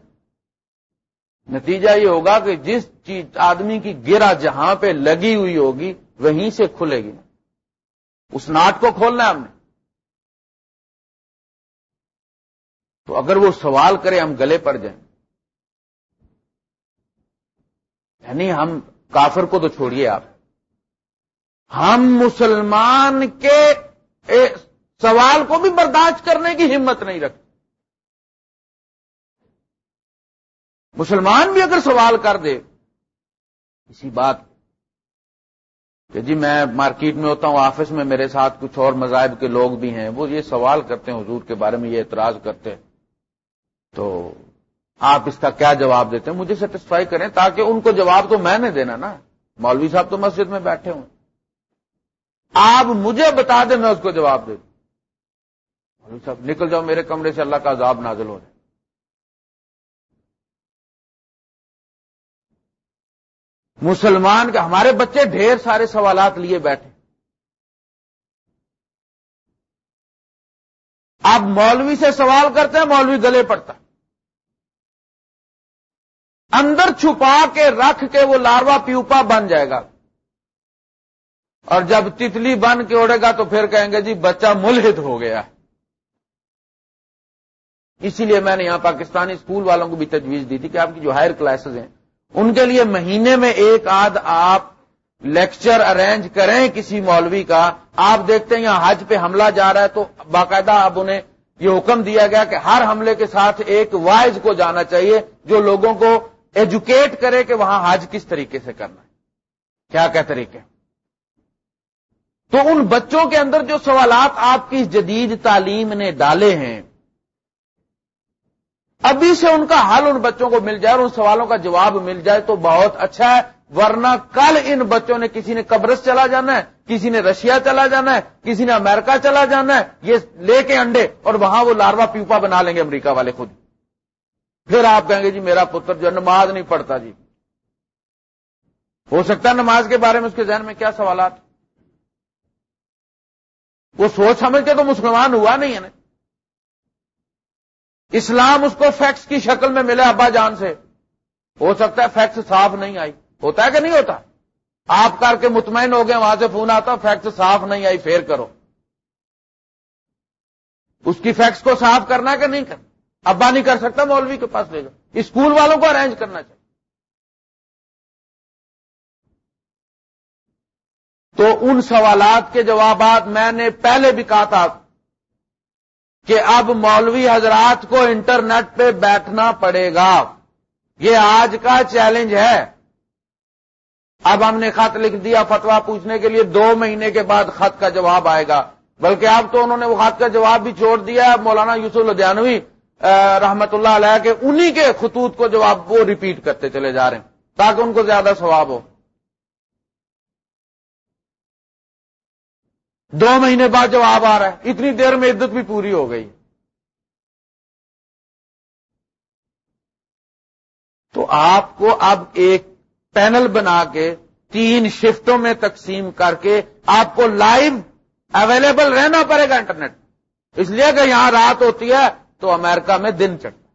Speaker 1: نتیجہ یہ ہوگا کہ جس چیز، آدمی کی گرا جہاں پہ لگی ہوئی ہوگی، وہیں سے کھلے گی۔ اس ناٹ کو کھولنا ہے ہم نے۔ تو اگر وہ سوال کرے، ہم گلے پڑ جائیں۔ یعنی ہم کافر کو تو چھوڑیے آپ۔ ہم مسلمان کے سوال کو بھی برداشت کرنے کی ہمت نہیں رکھتے۔ مسلمان بھی اگر سوال کر دے، اسی بات کہ جی میں مارکیٹ میں ہوتا ہوں، آفس میں میرے ساتھ کچھ اور مذاہب کے لوگ بھی ہیں، وہ یہ سوال کرتے ہیں حضور کے بارے میں، یہ اعتراض کرتے ہیں۔ تو آپ اس کا کیا جواب دیتے ہیں؟ مجھے سیٹسفائی کریں تاکہ ان کو جواب تو میں نے دینا نا۔ مولوی صاحب تو مسجد میں بیٹھے ہوں آپ مجھے بتا دیں، میں اس کو جواب دے دوں۔ مولوی صاحب، نکل جاؤ، میرے کمرے سے اللہ کا عذاب نازل ہو جائے مسلمان کے، ہمارے بچے ڈھیر سارے سوالات لیے بیٹھے۔ آپ مولوی سے سوال کرتے ہیں، مولوی گلے پڑتا۔ ہے اندر چھپا کے رکھ کے وہ لاروا پیوپا بن جائے گا۔ اور جب تتلی بن کے اڑے گا تو پھر کہیں گے جی بچہ ملحد ہو گیا۔ اسی لیے میں نے یہاں پاکستانی اسکول والوں کو بھی تجویز دی تھی کہ آپ کی جو ہائر کلاسز ہیں، ان کے لیے مہینے میں ایک آدھ آپ لیکچر ارینج کریں کسی مولوی کا۔ آپ دیکھتے ہیں یہاں حج پہ حملہ جا رہا ہے تو باقاعدہ اب انہیں یہ حکم دیا گیا کہ ہر حملے کے ساتھ ایک وائز کو جانا چاہیے جو لوگوں کو ایجوکیٹ کرے کہ وہاں حج کس طریقے سے کرنا ہے۔ کیا کیا طریقے؟ تو ان بچوں کے اندر جو سوالات آپ کی جدید تعلیم نے ڈالے ہیں، ابھی سے ان کا حل ان بچوں کو مل جائے اور ان سوالوں کا جواب مل جائے تو بہت اچھا ہے۔ ورنہ کل ان بچوں نے کسی نے قبرص چلا جانا ہے، کسی نے رشیا چلا جانا ہے، کسی نے امریکہ چلا جانا ہے، یہ لے کے انڈے اور وہاں وہ لاروا پیوپا بنا لیں گے امریکہ والے خود۔ پھر آپ کہیں گے جی میرا پتر جو نماز نہیں پڑھتا جی۔ ہو سکتا ہے نماز کے بارے میں اس کے ذہن میں کیا سوالات؟ وہ سوچ سمجھ کے تو مسلمان ہوا نہیں ہے نا۔ اسلام اس کو فیکس کی شکل میں ملے ابا جان سے۔ ہو سکتا ہے فیکس صاف نہیں آئی۔ ہوتا ہے کہ نہیں ہوتا؟ آپ کر کے مطمئن ہو گئے، وہاں سے فون آتا، فیکس صاف نہیں آئی پھر کرو۔ اس کی فیکس کو صاف کرنا کہ نہیں کرنا؟ ابا نہیں کر سکتا، مولوی کے پاس لے جاؤ۔ اسکول والوں کو ارینج کرنا چاہیے۔ تو ان سوالات کے جوابات میں نے پہلے بھی کہا تھا کہ اب مولوی حضرات کو انٹرنیٹ پہ بیٹھنا پڑے گا۔ یہ آج کا چیلنج ہے۔ اب ہم نے خط لکھ دیا فتوا پوچھنے کے لیے، دو مہینے کے بعد خط کا جواب آئے گا۔ بلکہ اب تو انہوں نے وہ خط کا جواب بھی چھوڑ دیا مولانا یوسف لدھیانوی رحمت اللہ علیہ کے انہی کے خطوط کو جواب وہ ریپیٹ کرتے چلے جا رہے ہیں، تاکہ ان کو زیادہ ثواب ہو۔ دو مہینے بعد جواب آ رہا ہے، اتنی دیر میں عدت بھی پوری ہو گئی۔ تو آپ کو اب ایک پینل بنا کے تین شفٹوں میں تقسیم کر کے آپ کو لائیو اویلیبل رہنا پڑے گا انٹرنیٹ۔ اس لیے کہ یہاں رات ہوتی ہے تو امریکہ میں دن چڑھتا۔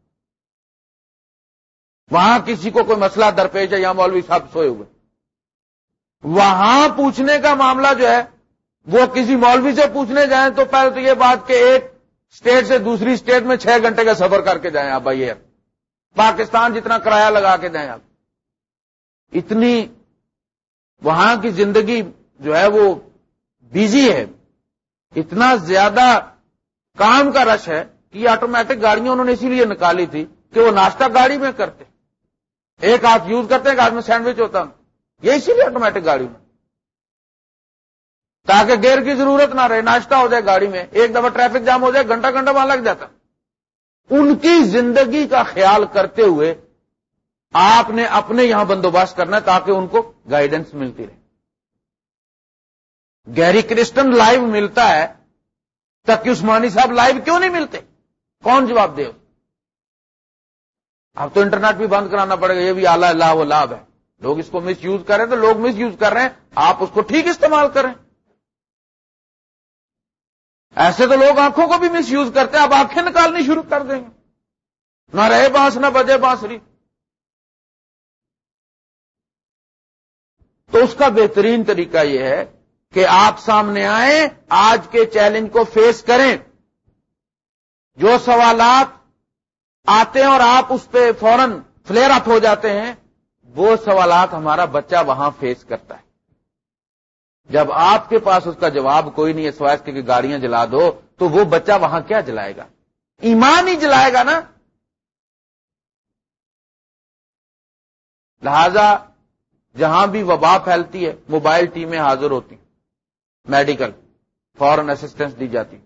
Speaker 1: وہاں کسی کو کوئی مسئلہ درپیش ہے یا مولوی صاحب سوئے ہوئے۔ وہاں پوچھنے کا معاملہ جو ہے، وہ کسی مولوی سے پوچھنے جائیں تو پہلے تو یہ بات کہ ایک اسٹیٹ سے دوسری اسٹیٹ میں چھ گھنٹے کا سفر کر کے جائیں آپ بھائی پاکستان جتنا کرایہ لگا کے جائیں آپ۔ اتنی وہاں کی زندگی جو ہے وہ بیزی ہے۔ اتنا زیادہ کام کا رش ہے۔ کہ آٹومیٹک گاڑیاں انہوں نے اسی لیے نکالی تھی کہ وہ ناشتہ گاڑی میں کرتے ایک ہاتھ یوز کرتے ہیں، ایک ہاتھ میں سینڈوچ ہوتا یہ اسی لیے آٹومیٹک گاڑی میں۔ تاکہ گیئر کی ضرورت نہ رہے، ناشتہ ہو جائے گاڑی میں، ایک دفعہ ٹریفک جام ہو جائے، گھنٹہ گھنٹہ وہاں لگ جاتا۔ ان کی زندگی کا خیال کرتے ہوئے آپ نے اپنے یہاں بندوبست کرنا تاکہ ان کو گائیڈنس ملتی رہے۔ گیری کرسٹن لائیو ملتا ہے تک عثمانی صاحب لائیو کیوں نہیں ملتے؟ کون جواب دے اب تو انٹرنیٹ بھی بند کرانا پڑے گا، یہ بھی آلہ اللہ و لابھ ہے۔ لوگ اس کو مس یوز کر رہے ہیں تو لوگ مس یوز کر رہے ہیں، آپ اس کو ٹھیک استعمال کریں ایسے تو لوگ آنکھوں کو بھی مس یوز کرتے ہیں، اب آنکھیں نکالنی شروع کر دیں گے۔ نہ رہے بانس، نہ بجے بانسری تو اس کا بہترین طریقہ یہ ہے کہ آپ سامنے آئیں، آج کے چیلنج کو فیس کریں۔ جو سوالات آتے ہیں اور آپ اس پہ فوراً فلیئر اپ ہو جاتے ہیں، وہ سوالات ہمارا بچہ وہاں فیس کرتا ہے۔ جب آپ کے پاس اس کا جواب کوئی نہیں ہے، سوائے کہ گاڑیاں جلا دو، تو وہ بچہ وہاں کیا جلائے گا؟ ایمان ہی جلائے گا نا؟ لہذا جہاں بھی وبا پھیلتی ہے، موبائل ٹیمیں حاضر ہوتی میڈیکل فورن اسسٹنس دی جاتی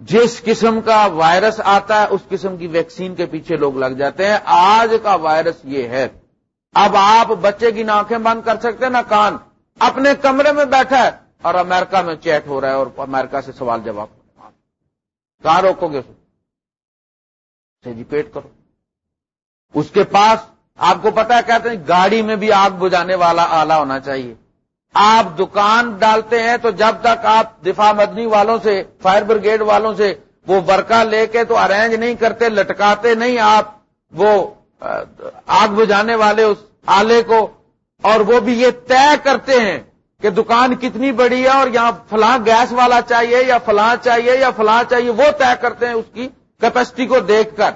Speaker 1: جس قسم کا وائرس آتا ہے، اس قسم کی ویکسین کے پیچھے لوگ لگ جاتے ہیں۔ آج کا وائرس یہ ہے۔ اب آپ بچے کی ناکیں بند کر سکتے ہیں، نہ کان۔ اپنے کمرے میں بیٹھا ہے اور امریکہ میں چیٹ ہو رہا ہے اور امریکہ سے سوال جواب۔ کہاں روکو گے ایجوکیٹ کرو۔ اس کے پاس آپ کو پتا کہتے ہیں، گاڑی میں بھی آگ بجانے والا آلہ ہونا چاہیے۔ آپ دکان ڈالتے ہیں تو جب تک آپ دفاع مدنی والوں سے، فائر بریگیڈ والوں سے وہ برقع لے کے تو ارینج نہیں کرتے، لٹکاتے نہیں آپ وہ آگ بجانے والے اس آلے کو، اور وہ بھی یہ طے کرتے ہیں کہ دکان کتنی بڑی ہے اور یہاں فلاں گیس والا چاہیے یا فلاں چاہیے یا فلاں چاہیے، وہ طے کرتے ہیں اس کی کیپیسٹی کو دیکھ کر۔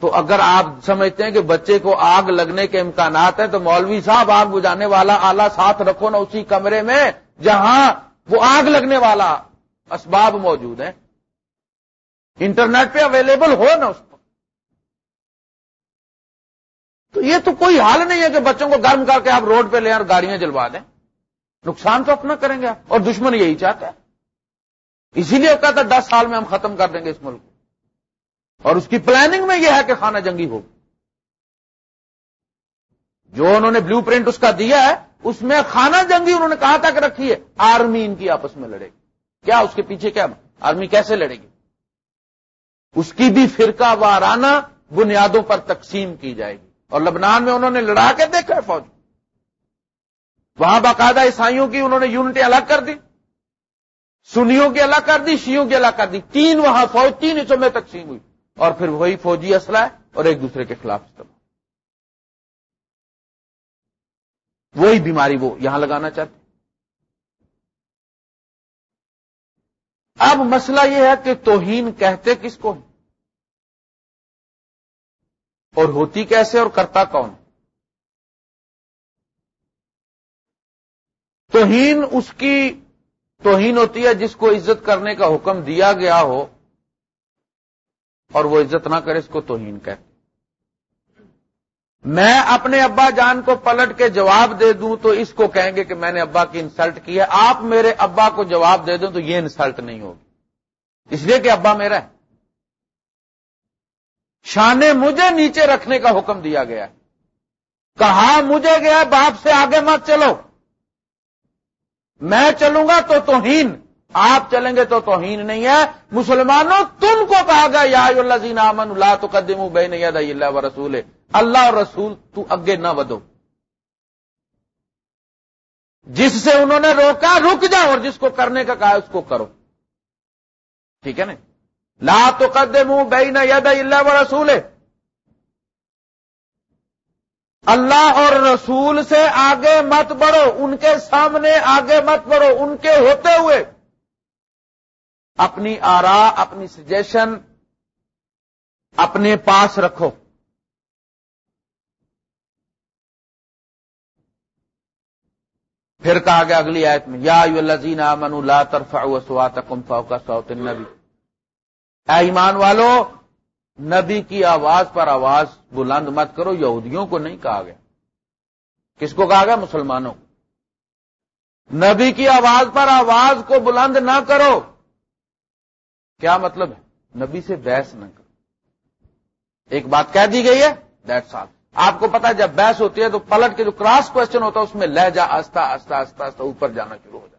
Speaker 1: تو اگر آپ سمجھتے ہیں کہ بچے کو آگ لگنے کے امکانات ہیں تو مولوی صاحب آگ بجانے والا آلہ ساتھ رکھو نا اسی کمرے میں جہاں وہ آگ لگنے والا اسباب موجود ہیں۔ انٹرنیٹ پہ اویلیبل ہو نا اس کو تو یہ تو کوئی حال نہیں ہے کہ بچوں کو گرم کر کے آپ روڈ پہ لیں اور گاڑیاں جلوا دیں۔ نقصان تو اپنا کریں گے اور دشمن یہی چاہتا ہے۔ اسی لیے کہتا ہے دس سال میں ہم ختم کر دیں گے اس ملک کو۔ اور اس کی پلاننگ میں یہ ہے کہ خانہ جنگی ہو۔ جو انہوں نے بلو پرنٹ اس کا دیا ہے، اس میں خانہ جنگی انہوں نے کہا تک رکھی ہے؟ آرمی ان کی آپس میں لڑے گی۔ کیا اس کے پیچھے کیا آرمی کیسے لڑے گی؟ اس کی بھی فرقہ وارانہ بنیادوں پر تقسیم کی جائے گی۔ اور لبنان میں انہوں نے لڑا کے دیکھا ہے فوج۔ وہاں باقاعدہ عیسائیوں کی انہوں نے یونٹیں الگ کر دی۔ سنیوں کی الگ کر دی شیوں کی الگ کر دی۔ تین وہاں فوج، تین حصوں میں تقسیم ہوئی۔ اور پھر وہی فوجی اسلحہ ہے اور ایک دوسرے کے خلاف استعمال۔ وہی بیماری وہ یہاں لگانا چاہتے اب مسئلہ یہ ہے کہ توہین کہتے کس کو اور ہوتی کیسے اور کرتا کون؟ توہین اس کی توہین ہوتی ہے جس کو عزت کرنے کا حکم دیا گیا ہو اور وہ عزت نہ کرے، اس کو توہین کہتے میں اپنے ابا جان کو پلٹ کے جواب دے دوں تو اس کو کہیں گے کہ میں نے ابا کی انسلٹ کی ہے۔ آپ میرے ابا کو جواب دے دوں تو یہ انسلٹ نہیں ہوگی۔ اس لیے کہ ابا میرا ہے۔ شانے مجھے نیچے رکھنے کا حکم دیا گیا ہے۔ کہا مجھے گیا، باپ سے آگے مت چلو۔ میں چلوں گا تو توہین۔ آپ چلیں گے تو توہین نہیں ہے۔ مسلمانوں، تم کو کہا گیا، یا اللہ زین امن اللہ تو قدم بے اللہ و رسول اللہ اور رسول، تو اگے نہ بدو جس سے انہوں نے روکا، رک جاؤ، اور جس کو کرنے کا کہا، اس کو کرو۔ ٹھیک ہے نا؟ لا تو قدم بے نہ اللہ و رسول اللہ اور رسول سے آگے مت بڑھو، ان کے سامنے آگے مت بڑھو، ان کے ہوتے ہوئے۔ اپنی آرا، اپنی سجیشن اپنے پاس رکھو۔ پھر کہا گیا اگلی آیت میں، یا الزین امن اللہ ترفا سوات کمفا کا سوت نبی اے ایمان والو، نبی کی آواز پر آواز بلند مت کرو، یہودیوں کو نہیں کہا گیا۔ کس کو کہا گیا؟ مسلمانوں نبی کی آواز پر آواز کو بلند نہ کرو۔ کیا مطلب ہے؟ نبی سے بحث نہ کرو۔ ایک بات کہہ دی گئی ہے دیٹ سال آپ کو پتا جب بحث ہوتی ہے تو پلٹ کے جو کراس کوشچن ہوتا ہے، اس میں لہ جا آستہ آستہ آستہ آستہ اوپر جانا شروع ہو جاتا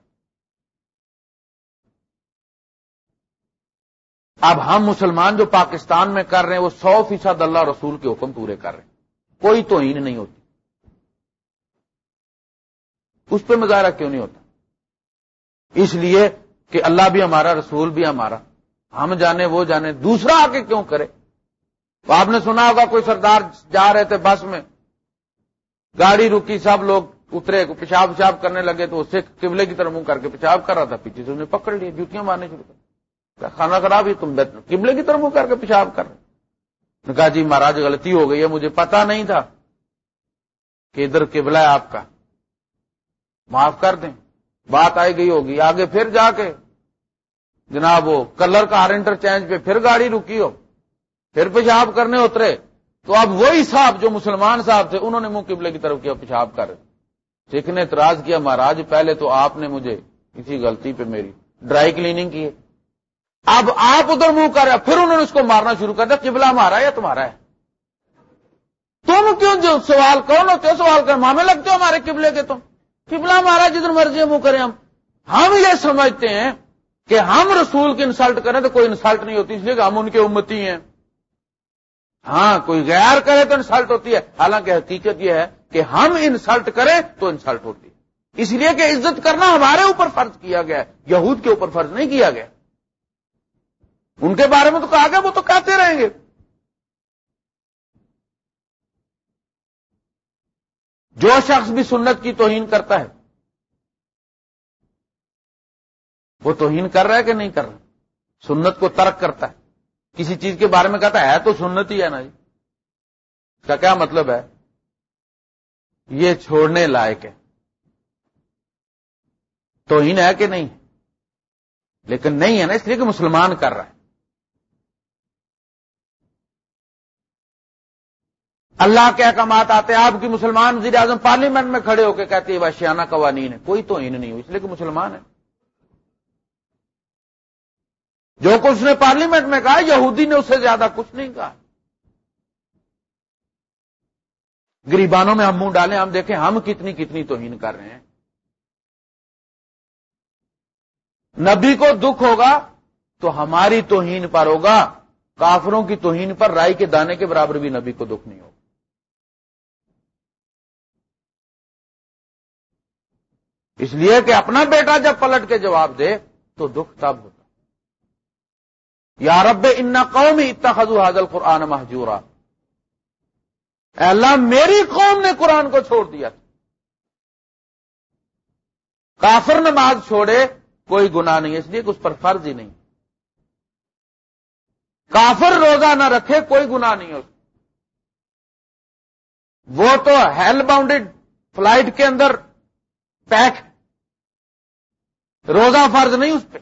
Speaker 1: اب ہم مسلمان جو پاکستان میں کر رہے ہیں، وہ سو فیصد اللہ رسول کے حکم پورے کر رہے ہیں۔ کوئی توہین نہیں ہوتی۔ اس پہ مظاہرہ کیوں نہیں ہوتا؟ اس لیے کہ اللہ بھی ہمارا، رسول بھی ہمارا۔ ہم جانے وہ جانے، دوسرا آ کے کیوں کرے؟ تو آپ نے سنا ہوگا کوئی سردار جا رہے تھے بس میں، گاڑی رکی، سب لوگ اترے، پیشاب پیشاب کرنے لگے تو اسے قبلے کی طرح منہ کر کے پیشاب کر رہا تھا، پیچھے سے انہیں پکڑ لیے جوتیاں مارنے شروع کر کھانا خراب ہی تم قبلے کی طرح منہ کر کے پیشاب کر رہے کہا جی مہاراج، غلطی ہو گئی ہے، مجھے پتا نہیں تھا کہ ادھر قبلہ ہے آپ کا۔ معاف کر دیں، بات آئی گئی ہوگی، آگے پھر جا کے جناب، وہ کلر کا ہر انٹرچینج پہ پھر گاڑی رکی ہو، پھر پیشاب کرنے اترے۔ تو اب وہی صاحب جو مسلمان صاحب تھے، انہوں نے منہ قبلے کی طرف کیا، پیشاب کر۔ سکھ نے اعتراض کیا، مہاراج، پہلے تو آپ نے مجھے کسی غلطی پہ میری ڈرائی کلیننگ کی ہے۔ اب آپ ادھر منہ کر رہے پھر انہوں نے اس کو مارنا شروع کر دیا، قبلہ ہمارا یا تمہارا ہے؟ تم کیوں جو سوال، کون ہوتے ہو سوال کر مامے لگتے ہو ہمارے قبلے کے تم۔ قبلہ ہمارا جدھر مرضی منہ کریں ہم۔ ہم یہ سمجھتے ہیں کہ ہم رسول کی انسلٹ کریں تو کوئی انسلٹ نہیں ہوتی، اس لیے کہ ہم ان کے امتی ہیں۔ ہاں کوئی غیر کرے تو انسلٹ ہوتی ہے۔ حالانکہ حقیقت یہ ہے کہ ہم انسلٹ کریں تو انسلٹ ہوتی ہے۔ اس لیے کہ عزت کرنا ہمارے اوپر فرض کیا گیا ہے۔ یہود کے اوپر فرض نہیں کیا گیا۔ ان کے بارے میں تو کہا گیا، وہ تو کہتے رہیں گے۔ جو شخص بھی سنت کی توہین کرتا ہے وہ توہین کر رہا ہے کہ نہیں کر رہا؟ سنت کو ترک کرتا ہے۔ کسی چیز کے بارے میں کہتا ہے تو سنت ہی ہے نا جی؟ اس کا کیا مطلب ہے؟ یہ چھوڑنے لائق ہے۔ توہین ہے کہ نہیں؟ لیکن نہیں ہے نا، اس لیے کہ مسلمان کر رہا ہے۔ اللہ کے احکامات آتے ہیں، آپ کی مسلمان وزیر اعظم پارلیمنٹ میں کھڑے ہو کے کہتے ہیں باشیانہ قوانین ہے کوئی توہین نہیں ہو اس لیے کہ مسلمان ہے جو کچھ اس نے پارلیمنٹ میں کہا، یہودی نے اس سے زیادہ کچھ نہیں کہا۔ گریبانوں میں ہم منہ ڈالیں، ہم دیکھیں ہم کتنی کتنی توہین کر رہے ہیں۔ نبی کو دکھ ہوگا تو ہماری توہین پر ہوگا، کافروں کی توہین پر، رائی کے دانے کے برابر بھی نبی کو دکھ نہیں ہوگا۔ اس لیے کہ اپنا بیٹا جب پلٹ کے جواب دے تو دکھ تب ہوتا یا رب ان قومی اتنا خزو حاضل قرآن محجورہ اللہ، میری قوم نے قرآن کو چھوڑ دیا۔ تھا کافر نماز چھوڑے، کوئی گناہ نہیں، اس لیے کہ اس پر فرض ہی نہیں۔ کافر روزہ نہ رکھے، کوئی گناہ نہیں اس۔ وہ تو ہیل باؤنڈیڈ فلائٹ کے اندر پیک۔ روزہ فرض نہیں اس پہ۔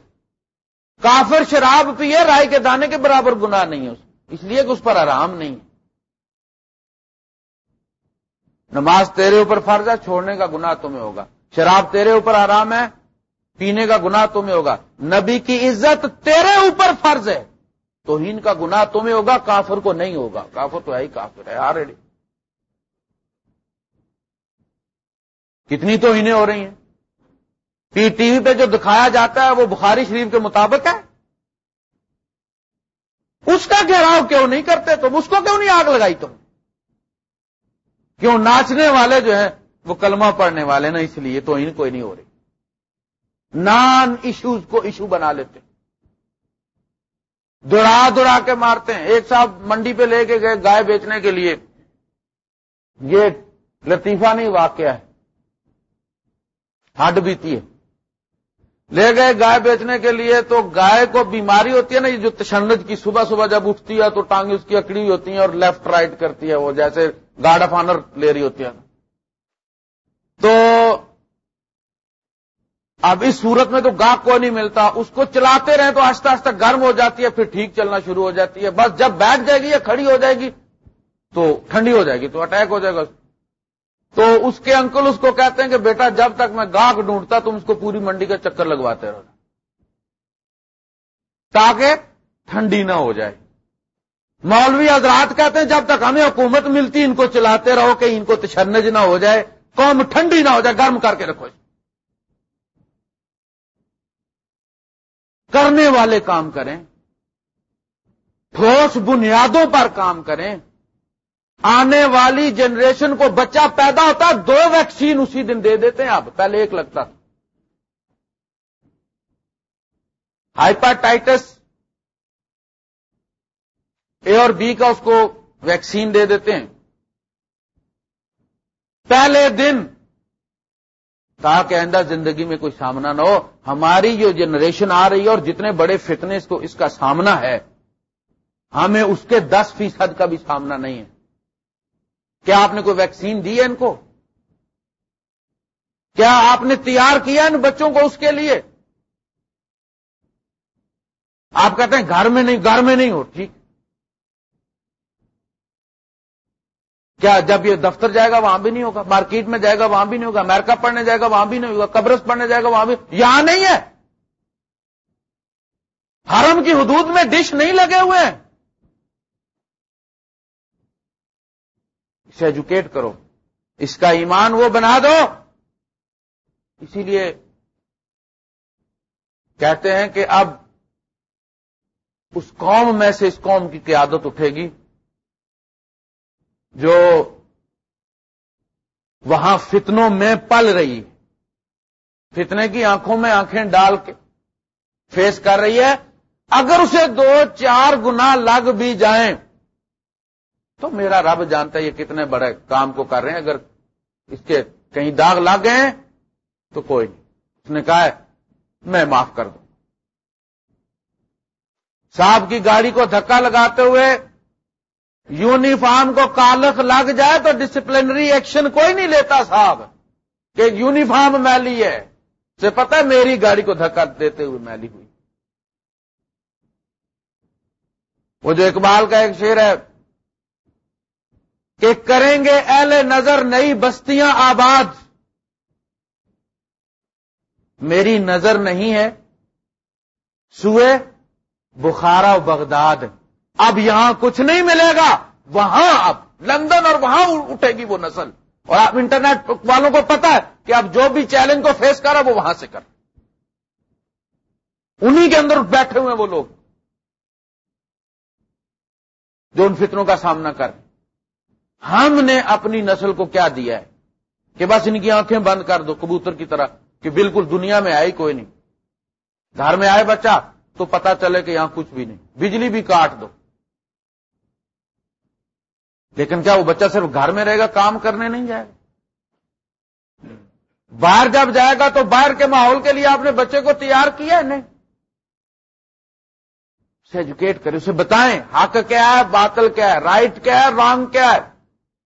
Speaker 1: کافر شراب پیے، رائے کے دانے کے برابر گناہ نہیں اس اس لیے کہ اس پر آرام نہیں۔ نماز تیرے اوپر فرض ہے، چھوڑنے کا گناہ تمہیں ہوگا۔ شراب تیرے اوپر آرام ہے، پینے کا گناہ تمہیں ہوگا۔ نبی کی عزت تیرے اوپر فرض ہے۔ توہین کا گناہ تمہیں ہوگا، کافر کو نہیں ہوگا۔ کافر تو ہے ہی کافر ہے، آلریڈی۔ کتنی توہینیں ہو رہی ہیں؟ پی ٹی وی پہ جو دکھایا جاتا ہے وہ بخاری شریف کے مطابق ہے؟ اس کا گھیراؤ کیوں نہیں کرتے تم؟ اس کو کیوں نہیں آگ لگائی تم؟ کیوں ناچنے والے جو ہیں وہ کلمہ پڑھنے والے نا اس لیے تو ان کوئی نہیں ہو رہی نان ایشوز کو ایشو بنا لیتے۔ دوڑا دوڑا کے مارتے ہیں۔ ایک صاحب منڈی پہ لے کے گئے گائے بیچنے کے لیے۔ یہ لطیفہ نہیں واقعہ ہے۔ ہڈ بیتی ہے۔ لے گئے گائے بیچنے کے لیے تو گائے کو بیماری ہوتی ہے نا، یہ جو تشنج کی صبح صبح جب اٹھتی ہے تو ٹانگیں اس کی اکڑی ہوتی ہیں اور لیفٹ رائٹ کرتی ہے وہ، جیسے گارڈ آف آنر لے رہی ہوتی ہے تو اب اس صورت میں تو گاہ کو نہیں ملتا، اس کو چلاتے رہے تو آہستہ آہستہ گرم ہو جاتی ہے، پھر ٹھیک چلنا شروع ہو جاتی ہے۔ بس جب بیٹھ جائے گی یا کھڑی ہو جائے گی تو ٹھنڈی ہو جائے گی، تو اٹیک ہو جائے گا۔ تو اس کے انکل اس کو کہتے ہیں کہ بیٹا جب تک میں گاہک ڈھونڈتا تم اس کو پوری منڈی کا چکر لگواتے رہو۔ تاکہ ٹھنڈی نہ ہو جائے۔ مولوی حضرات کہتے ہیں جب تک ہمیں حکومت ملتی ان کو چلاتے رہو کہ ان کو تشنج نہ ہو جائے، قوم ٹھنڈی نہ ہو جائے، گرم کر کے رکھو۔ کرنے والے کام کریں، ٹھوس بنیادوں پر کام کریں۔ آنے والی جنریشن کو بچہ پیدا ہوتا دو ویکسین اسی دن دے دیتے ہیں آپ۔ پہلے ایک لگتا تھا۔ ہائپاٹائٹس اے اور بی کا اس کو ویکسین دے دیتے ہیں۔ پہلے دن تاکہ آئندہ زندگی میں کوئی سامنا نہ ہو، ہماری جو جنریشن آ رہی ہے اور جتنے بڑے فتنس کو، اس کا سامنا ہے، ہمیں اس کے دس فیصد کا بھی سامنا نہیں ہے۔ کیا آپ نے کوئی ویکسین دی ہے ان کو؟ کیا آپ نے تیار کیا ان بچوں کو اس کے لیے؟ آپ کہتے ہیں گھر میں نہیں، گھر میں نہیں ہو، ٹھیک۔ کیا جب یہ دفتر جائے گا وہاں بھی نہیں ہوگا؟ مارکیٹ میں جائے گا وہاں بھی نہیں ہوگا؟ امریکہ پڑھنے جائے گا وہاں بھی نہیں ہوگا؟ قبرص پڑھنے جائے گا وہاں بھی؟ یہاں نہیں ہے۔ حرم کی حدود میں ڈش نہیں لگے ہوئے ہیں۔ اسے ایجوکیٹ کرو۔ اس کا ایمان وہ بنا دو۔ اسی لیے کہتے ہیں کہ اب اس قوم میں سے اس قوم کی قیادت اٹھے گی جو وہاں فتنوں میں پل رہی فتنے کی آنکھوں میں آنکھیں ڈال کے فیس کر رہی ہے۔ اگر اسے دو چار گنا لگ بھی جائیں تو میرا رب جانتا ہے یہ کتنے بڑے کام کو کر رہے ہیں، اگر اس کے کہیں داغ لگ گئے تو کوئی نہیں۔ اس نے کہا ہے، میں معاف کر دوں۔ صاحب کی گاڑی کو دھکا لگاتے ہوئے یونیفارم کو کالخ لگ جائے تو ڈسپلنری ایکشن کوئی نہیں لیتا صاحب، کہ یونیفارم میلی ہے۔ سے پتا ہے میری گاڑی کو دھکا دیتے ہوئے میلی ہوئی۔ وہ جو اقبال کا ایک شعر ہے کہ کریں گے اہل نظر نئی بستیاں آباد۔ میری نظر نہیں ہے۔ سوئے بخارا و بغداد۔ اب یہاں کچھ نہیں ملے گا۔ وہاں اب، لندن اور وہاں اٹھے گی وہ نسل۔ اور آپ انٹرنیٹ والوں کو پتا ہے کہ اب جو بھی چیلنج کو فیس کرا وہ وہاں سے کر۔ انہی کے اندر بیٹھے ہوئے ہیں وہ لوگ۔ جو ان فطروں کا سامنا کر۔ ہم نے اپنی نسل کو کیا دیا ہے کہ بس ان کی آنکھیں بند کر دو کبوتر کی طرح کہ بالکل دنیا میں آئی کوئی نہیں۔ گھر میں آئے بچہ تو پتا چلے کہ یہاں کچھ بھی نہیں۔ بجلی بھی کاٹ دو۔ لیکن کیا وہ بچہ صرف گھر میں رہے گا، کام کرنے نہیں جائے گا؟ باہر جب جائے گا تو باہر کے ماحول کے لیے آپ نے بچے کو تیار کیا ہے؟ نہیں۔ اسے ایجوکیٹ کریں، اسے بتائیں، حق کیا ہے، باطل کیا ہے رائٹ کیا ہے رانگ کیا ہے؟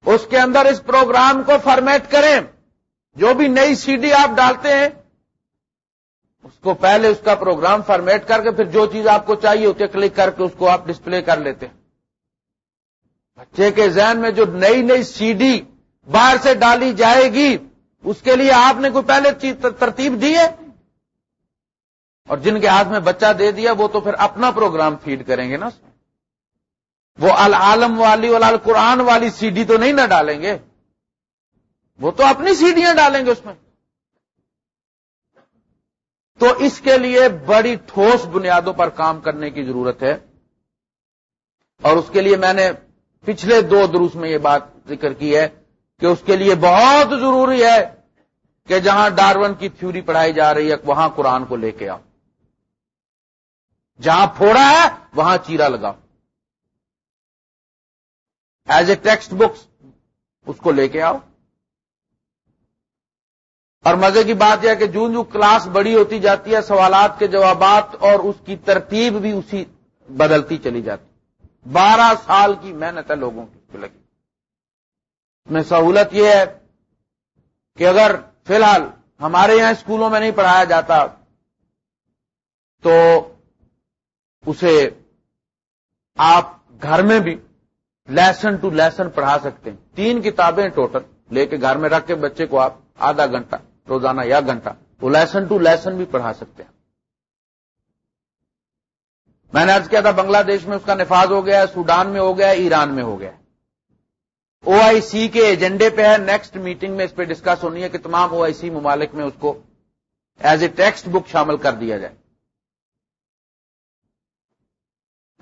Speaker 1: اس کے اندر اس پروگرام کو فارمیٹ کریں۔ جو بھی نئی سی ڈی آپ ڈالتے ہیں، اس کو پہلے اس کا پروگرام فارمیٹ کر کے پھر جو چیز آپ کو چاہیے اسے کلک کر کے اس کو آپ ڈسپلے کر لیتے ہیں۔ بچے کے ذہن میں جو نئی نئی سی ڈی باہر سے ڈالی جائے گی، اس کے لیے آپ نے کوئی پہلے ترتیب دی ہے؟ اور جن کے ہاتھ میں بچہ دے دیا، وہ تو پھر اپنا پروگرام فیڈ کریں گے نا۔ اس میں وہ العالم والی اور قرآن والی سی ڈی تو نہیں نہ ڈالیں گے۔ وہ تو اپنی سیڑھیاں ڈالیں گے اس میں۔ تو اس کے لیے بڑی ٹھوس بنیادوں پر کام کرنے کی ضرورت ہے۔ اور اس کے لیے میں نے پچھلے دو دروس میں یہ بات ذکر کی ہے کہ اس کے لیے بہت ضروری ہے کہ جہاں ڈارون کی تھیوری پڑھائی جا رہی ہے، وہاں قرآن کو لے کے آؤ۔ جہاں پھوڑا ہے، وہاں چیرا لگاؤ۔ ایز اے ٹیکسٹ بکس اس کو لے کے آؤ۔ اور مزے کی بات یہ کہ جون جو کلاس بڑی ہوتی جاتی ہے، سوالات کے جوابات اور اس کی ترتیب بھی اسی بدلتی چلی جاتی۔ بارہ سال کی محنت ہے لوگوں کی لگی۔ میں سہولت یہ ہے کہ اگر فی الحال ہمارے یہاں اسکولوں میں نہیں پڑھایا جاتا، تو اسے آپ گھر میں بھی لیسن ٹو لیسن پڑھا سکتے ہیں۔ تین کتابیں ٹوٹل لے کے گھر میں رکھ کے بچے کو آپ آدھا گھنٹہ، روزانہ یا گھنٹہ، وہ لیسن ٹو لیسن بھی پڑھا سکتے ہیں۔ میں نے ارض کیا تھا، بنگلہ دیش میں اس کا نفاذ ہو گیا سوڈان میں ہو گیا ایران میں ہو گیا او آئی سی کے ایجنڈے پہ ہے نیکسٹ میٹنگ میں اس پہ ڈسکس ہونی ہے کہ تمام او آئی سی ممالک میں اس کو ایز اے ٹیکسٹ بک شامل کر دیا جائے۔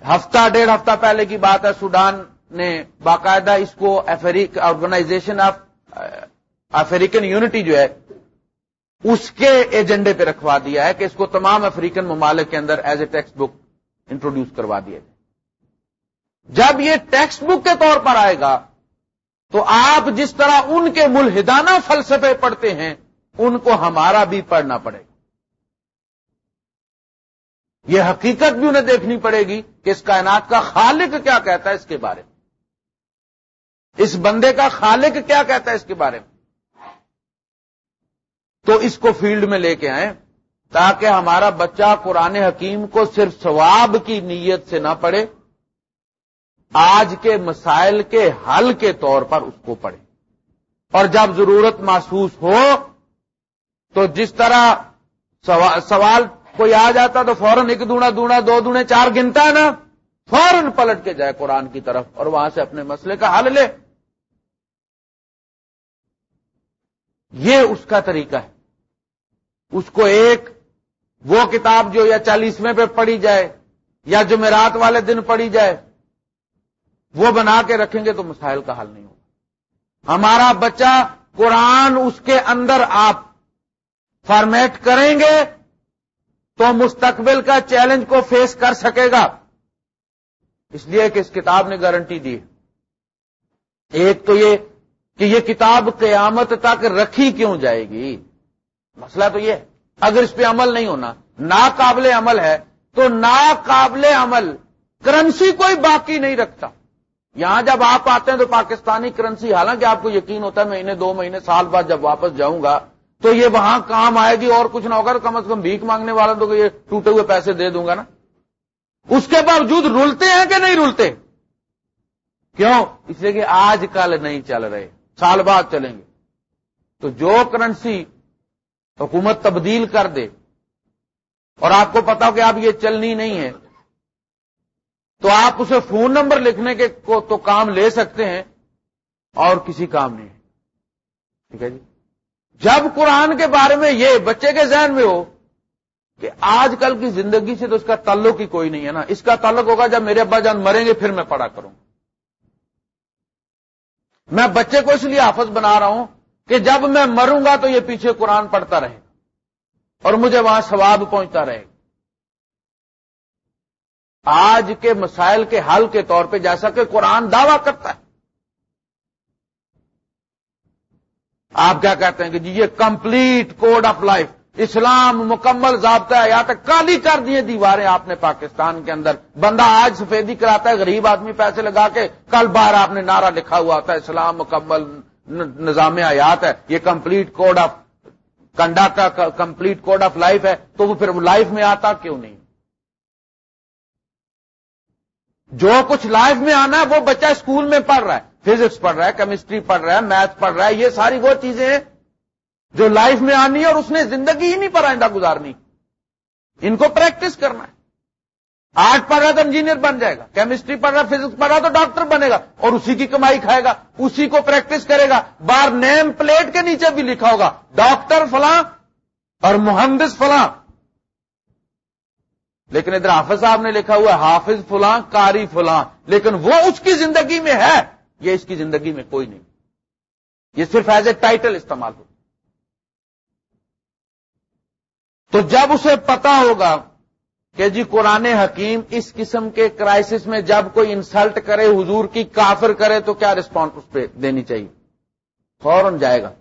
Speaker 1: ہفتہ، ڈیڑھ ہفتہ پہلے کی بات ہے، سوڈان نے باقاعدہ اس کو آرگنائزیشن آف افریقن یونٹی جو ہے، اس کے ایجنڈے پہ رکھوا دیا ہے کہ اس کو تمام افریقن ممالک کے اندر as a textbook introduce کروا دیا جائے۔ جب یہ ٹیکسٹ بک کے طور پر آئے گا، تو آپ جس طرح ان کے ملحدانہ فلسفے پڑھتے ہیں، ان کو ہمارا بھی پڑھنا پڑے گا۔ یہ حقیقت بھی انہیں دیکھنی پڑے گی کہ اس کائنات کا خالق کیا کہتا ہے اس کے بارے میں۔ اس بندے کا خالق کیا کہتا ہے اس کے بارے میں؟ تو اس کو فیلڈ میں لے کے آئیں تاکہ ہمارا بچہ قرآن حکیم کو صرف ثواب کی نیت سے نہ پڑھے، آج کے مسائل کے حل کے طور پر اس کو پڑھے۔ اور جب ضرورت محسوس ہو تو جس طرح سوال کوئی آ جاتا تو فوراً ایک دونا دونا دو دونے چار گنتا ہے نا؟ فوراً پلٹ کے جائے قرآن کی طرف اور وہاں سے اپنے مسئلے کا حل لے۔ یہ اس کا طریقہ ہے۔ اس کو ایک وہ کتاب جو یا چالیسویں پہ پڑھی جائے یا جمعرات والے دن پڑھی جائے، وہ بنا کے رکھیں گے تو مسائل کا حل نہیں ہوگا۔ ہمارا بچہ قرآن اس کے اندر آپ فارمیٹ کریں گے تو مستقبل کا چیلنج کو فیس کر سکے گا۔ اس لیے کہ اس کتاب نے گارنٹی دی ایک تو یہ کہ یہ کتاب قیامت تک رکھی کیوں جائے گی؟ مسئلہ تو یہ اگر اس پہ عمل نہیں ہونا، ناقابل عمل ہے، تو ناقابل عمل کرنسی کوئی باقی نہیں رکھتا۔ یہاں جب آپ آتے ہیں تو پاکستانی کرنسی، حالانکہ آپ کو یقین ہوتا ہے مہینے دو مہینے، سال بعد جب واپس جاؤں گا، تو یہ وہاں کام آئے گی اور کچھ نہ ہوگا کم از کم بھیک مانگنے والا تو یہ ٹوٹے ہوئے پیسے دے دوں گا نا۔ اس کے باوجود رولتے ہیں کہ نہیں رولتے کیوں؟ اس لیے کہ آج کل نہیں چل رہے، سال بعد چلیں گے۔ تو جو کرنسی حکومت تبدیل کر دے، اور آپ کو پتا ہو کہ اب یہ چلنی نہیں ہے، تو آپ اسے فون نمبر لکھنے کے کو تو کام لے سکتے ہیں، اور کسی کام نہیں۔ ٹھیک ہے جی؟ جب قرآن کے بارے میں یہ بچے کے ذہن میں ہو کہ آج کل کی زندگی سے تو اس کا تعلق ہی کوئی نہیں ہے نا۔ اس کا تعلق ہوگا جب میرے ابا جان مریں گے پھر میں پڑھا کروں۔ میں بچے کو اس لیے حافظ بنا رہا ہوں کہ جب میں مروں گا تو یہ پیچھے قرآن پڑھتا رہے اور مجھے وہاں ثواب پہنچتا رہے۔ آج کے مسائل کے حل کے طور پہ جیسا کہ قرآن دعویٰ کرتا ہے۔ آپ کیا کہتے ہیں کہ جی یہ کمپلیٹ کوڈ آف لائف اسلام مکمل ضابطہ یا تک کالی کر دیے دیواریں آپ نے پاکستان کے اندر۔ بندہ آج سفیدی کراتا ہے، غریب آدمی پیسے لگا کے کل بار آپ نے نعرہ لکھا ہوا تھا اسلام مکمل نظام آیات ہے، یہ کمپلیٹ کوڈ آف کنڈکٹ کا کمپلیٹ کوڈ آف لائف ہے، تو وہ پھر لائف میں آتا کیوں نہیں؟ جو کچھ لائف میں آنا ہے، وہ بچہ اسکول میں پڑھ رہا ہے فزکس پڑھ رہا ہے کیمسٹری پڑھ رہا ہے میتھ پڑھ رہا ہے، یہ ساری وہ چیزیں ہیں جو لائف میں آنی ہے اور اس نے زندگی ہی نہیں پر آئندہ گزارنی۔ ان کو پریکٹس کرنا ہے۔ آرٹ پڑھ رہا تو انجینئر بن جائے گا، کیمسٹری پڑھ رہا فزکس پڑھ رہا تو ڈاکٹر بنے گا اور اسی کی کمائی کھائے گا، اسی کو پریکٹس کرے گا۔ بار نیم پلیٹ کے نیچے بھی لکھا ہوگا، ڈاکٹر فلاں اور مہندس فلاں۔ لیکن ادھر حافظ صاحب نے لکھا ہوا ہے، حافظ فلاں کاری فلاں۔ لیکن وہ اس کی زندگی میں ہے، یہ اس کی زندگی میں کوئی نہیں۔ یہ صرف ایز اے ٹائٹل استعمال ہو تو جب اسے پتا ہوگا کہ جی قرآن حکیم اس قسم کے کرائسس میں جب کوئی انسلٹ کرے، حضور کی کافر کرے، تو کیا رسپانس اس پہ دینی چاہیے؟ فوراً جائے گا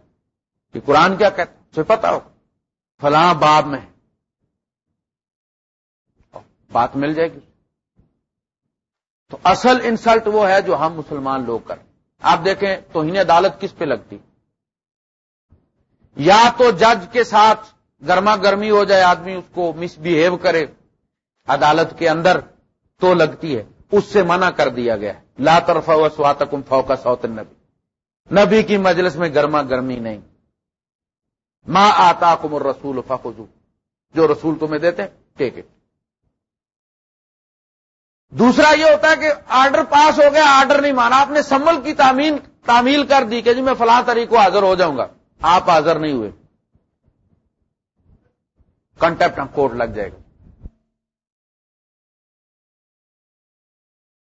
Speaker 1: کہ قرآن کیا کہتے اسے پتا ہو فلاں باب میں بات مل جائے گی۔ تو اصل انسلٹ وہ ہے جو ہم مسلمان لوگ کریں۔ آپ دیکھیں تو عدالت کس پہ لگتی؟ یا تو جج کے ساتھ گرما گرمی ہو جائے، آدمی اس کو مس بہیو کرے، عدالت کے اندر تو لگتی ہے۔ اس سے منع کر دیا گیا لا طرف و سواتکم فوکا سوت نبی نبی کی مجلس میں گرما گرمی نہیں۔ ماں آتا کم رسول فخو جو رسول تمہیں دیتے ٹیک اٹ دوسرا یہ ہوتا ہے کہ آرڈر پاس ہو گیا، آرڈر نہیں مانا۔ آپ نے سمل کی تعمیل تعمیل کر دی کہ جی میں فلاں تاریخ کو حاضر ہو جاؤں گا۔ آپ حاضر نہیں ہوئے۔ کنٹیکٹ کوٹ لگ جائے گا۔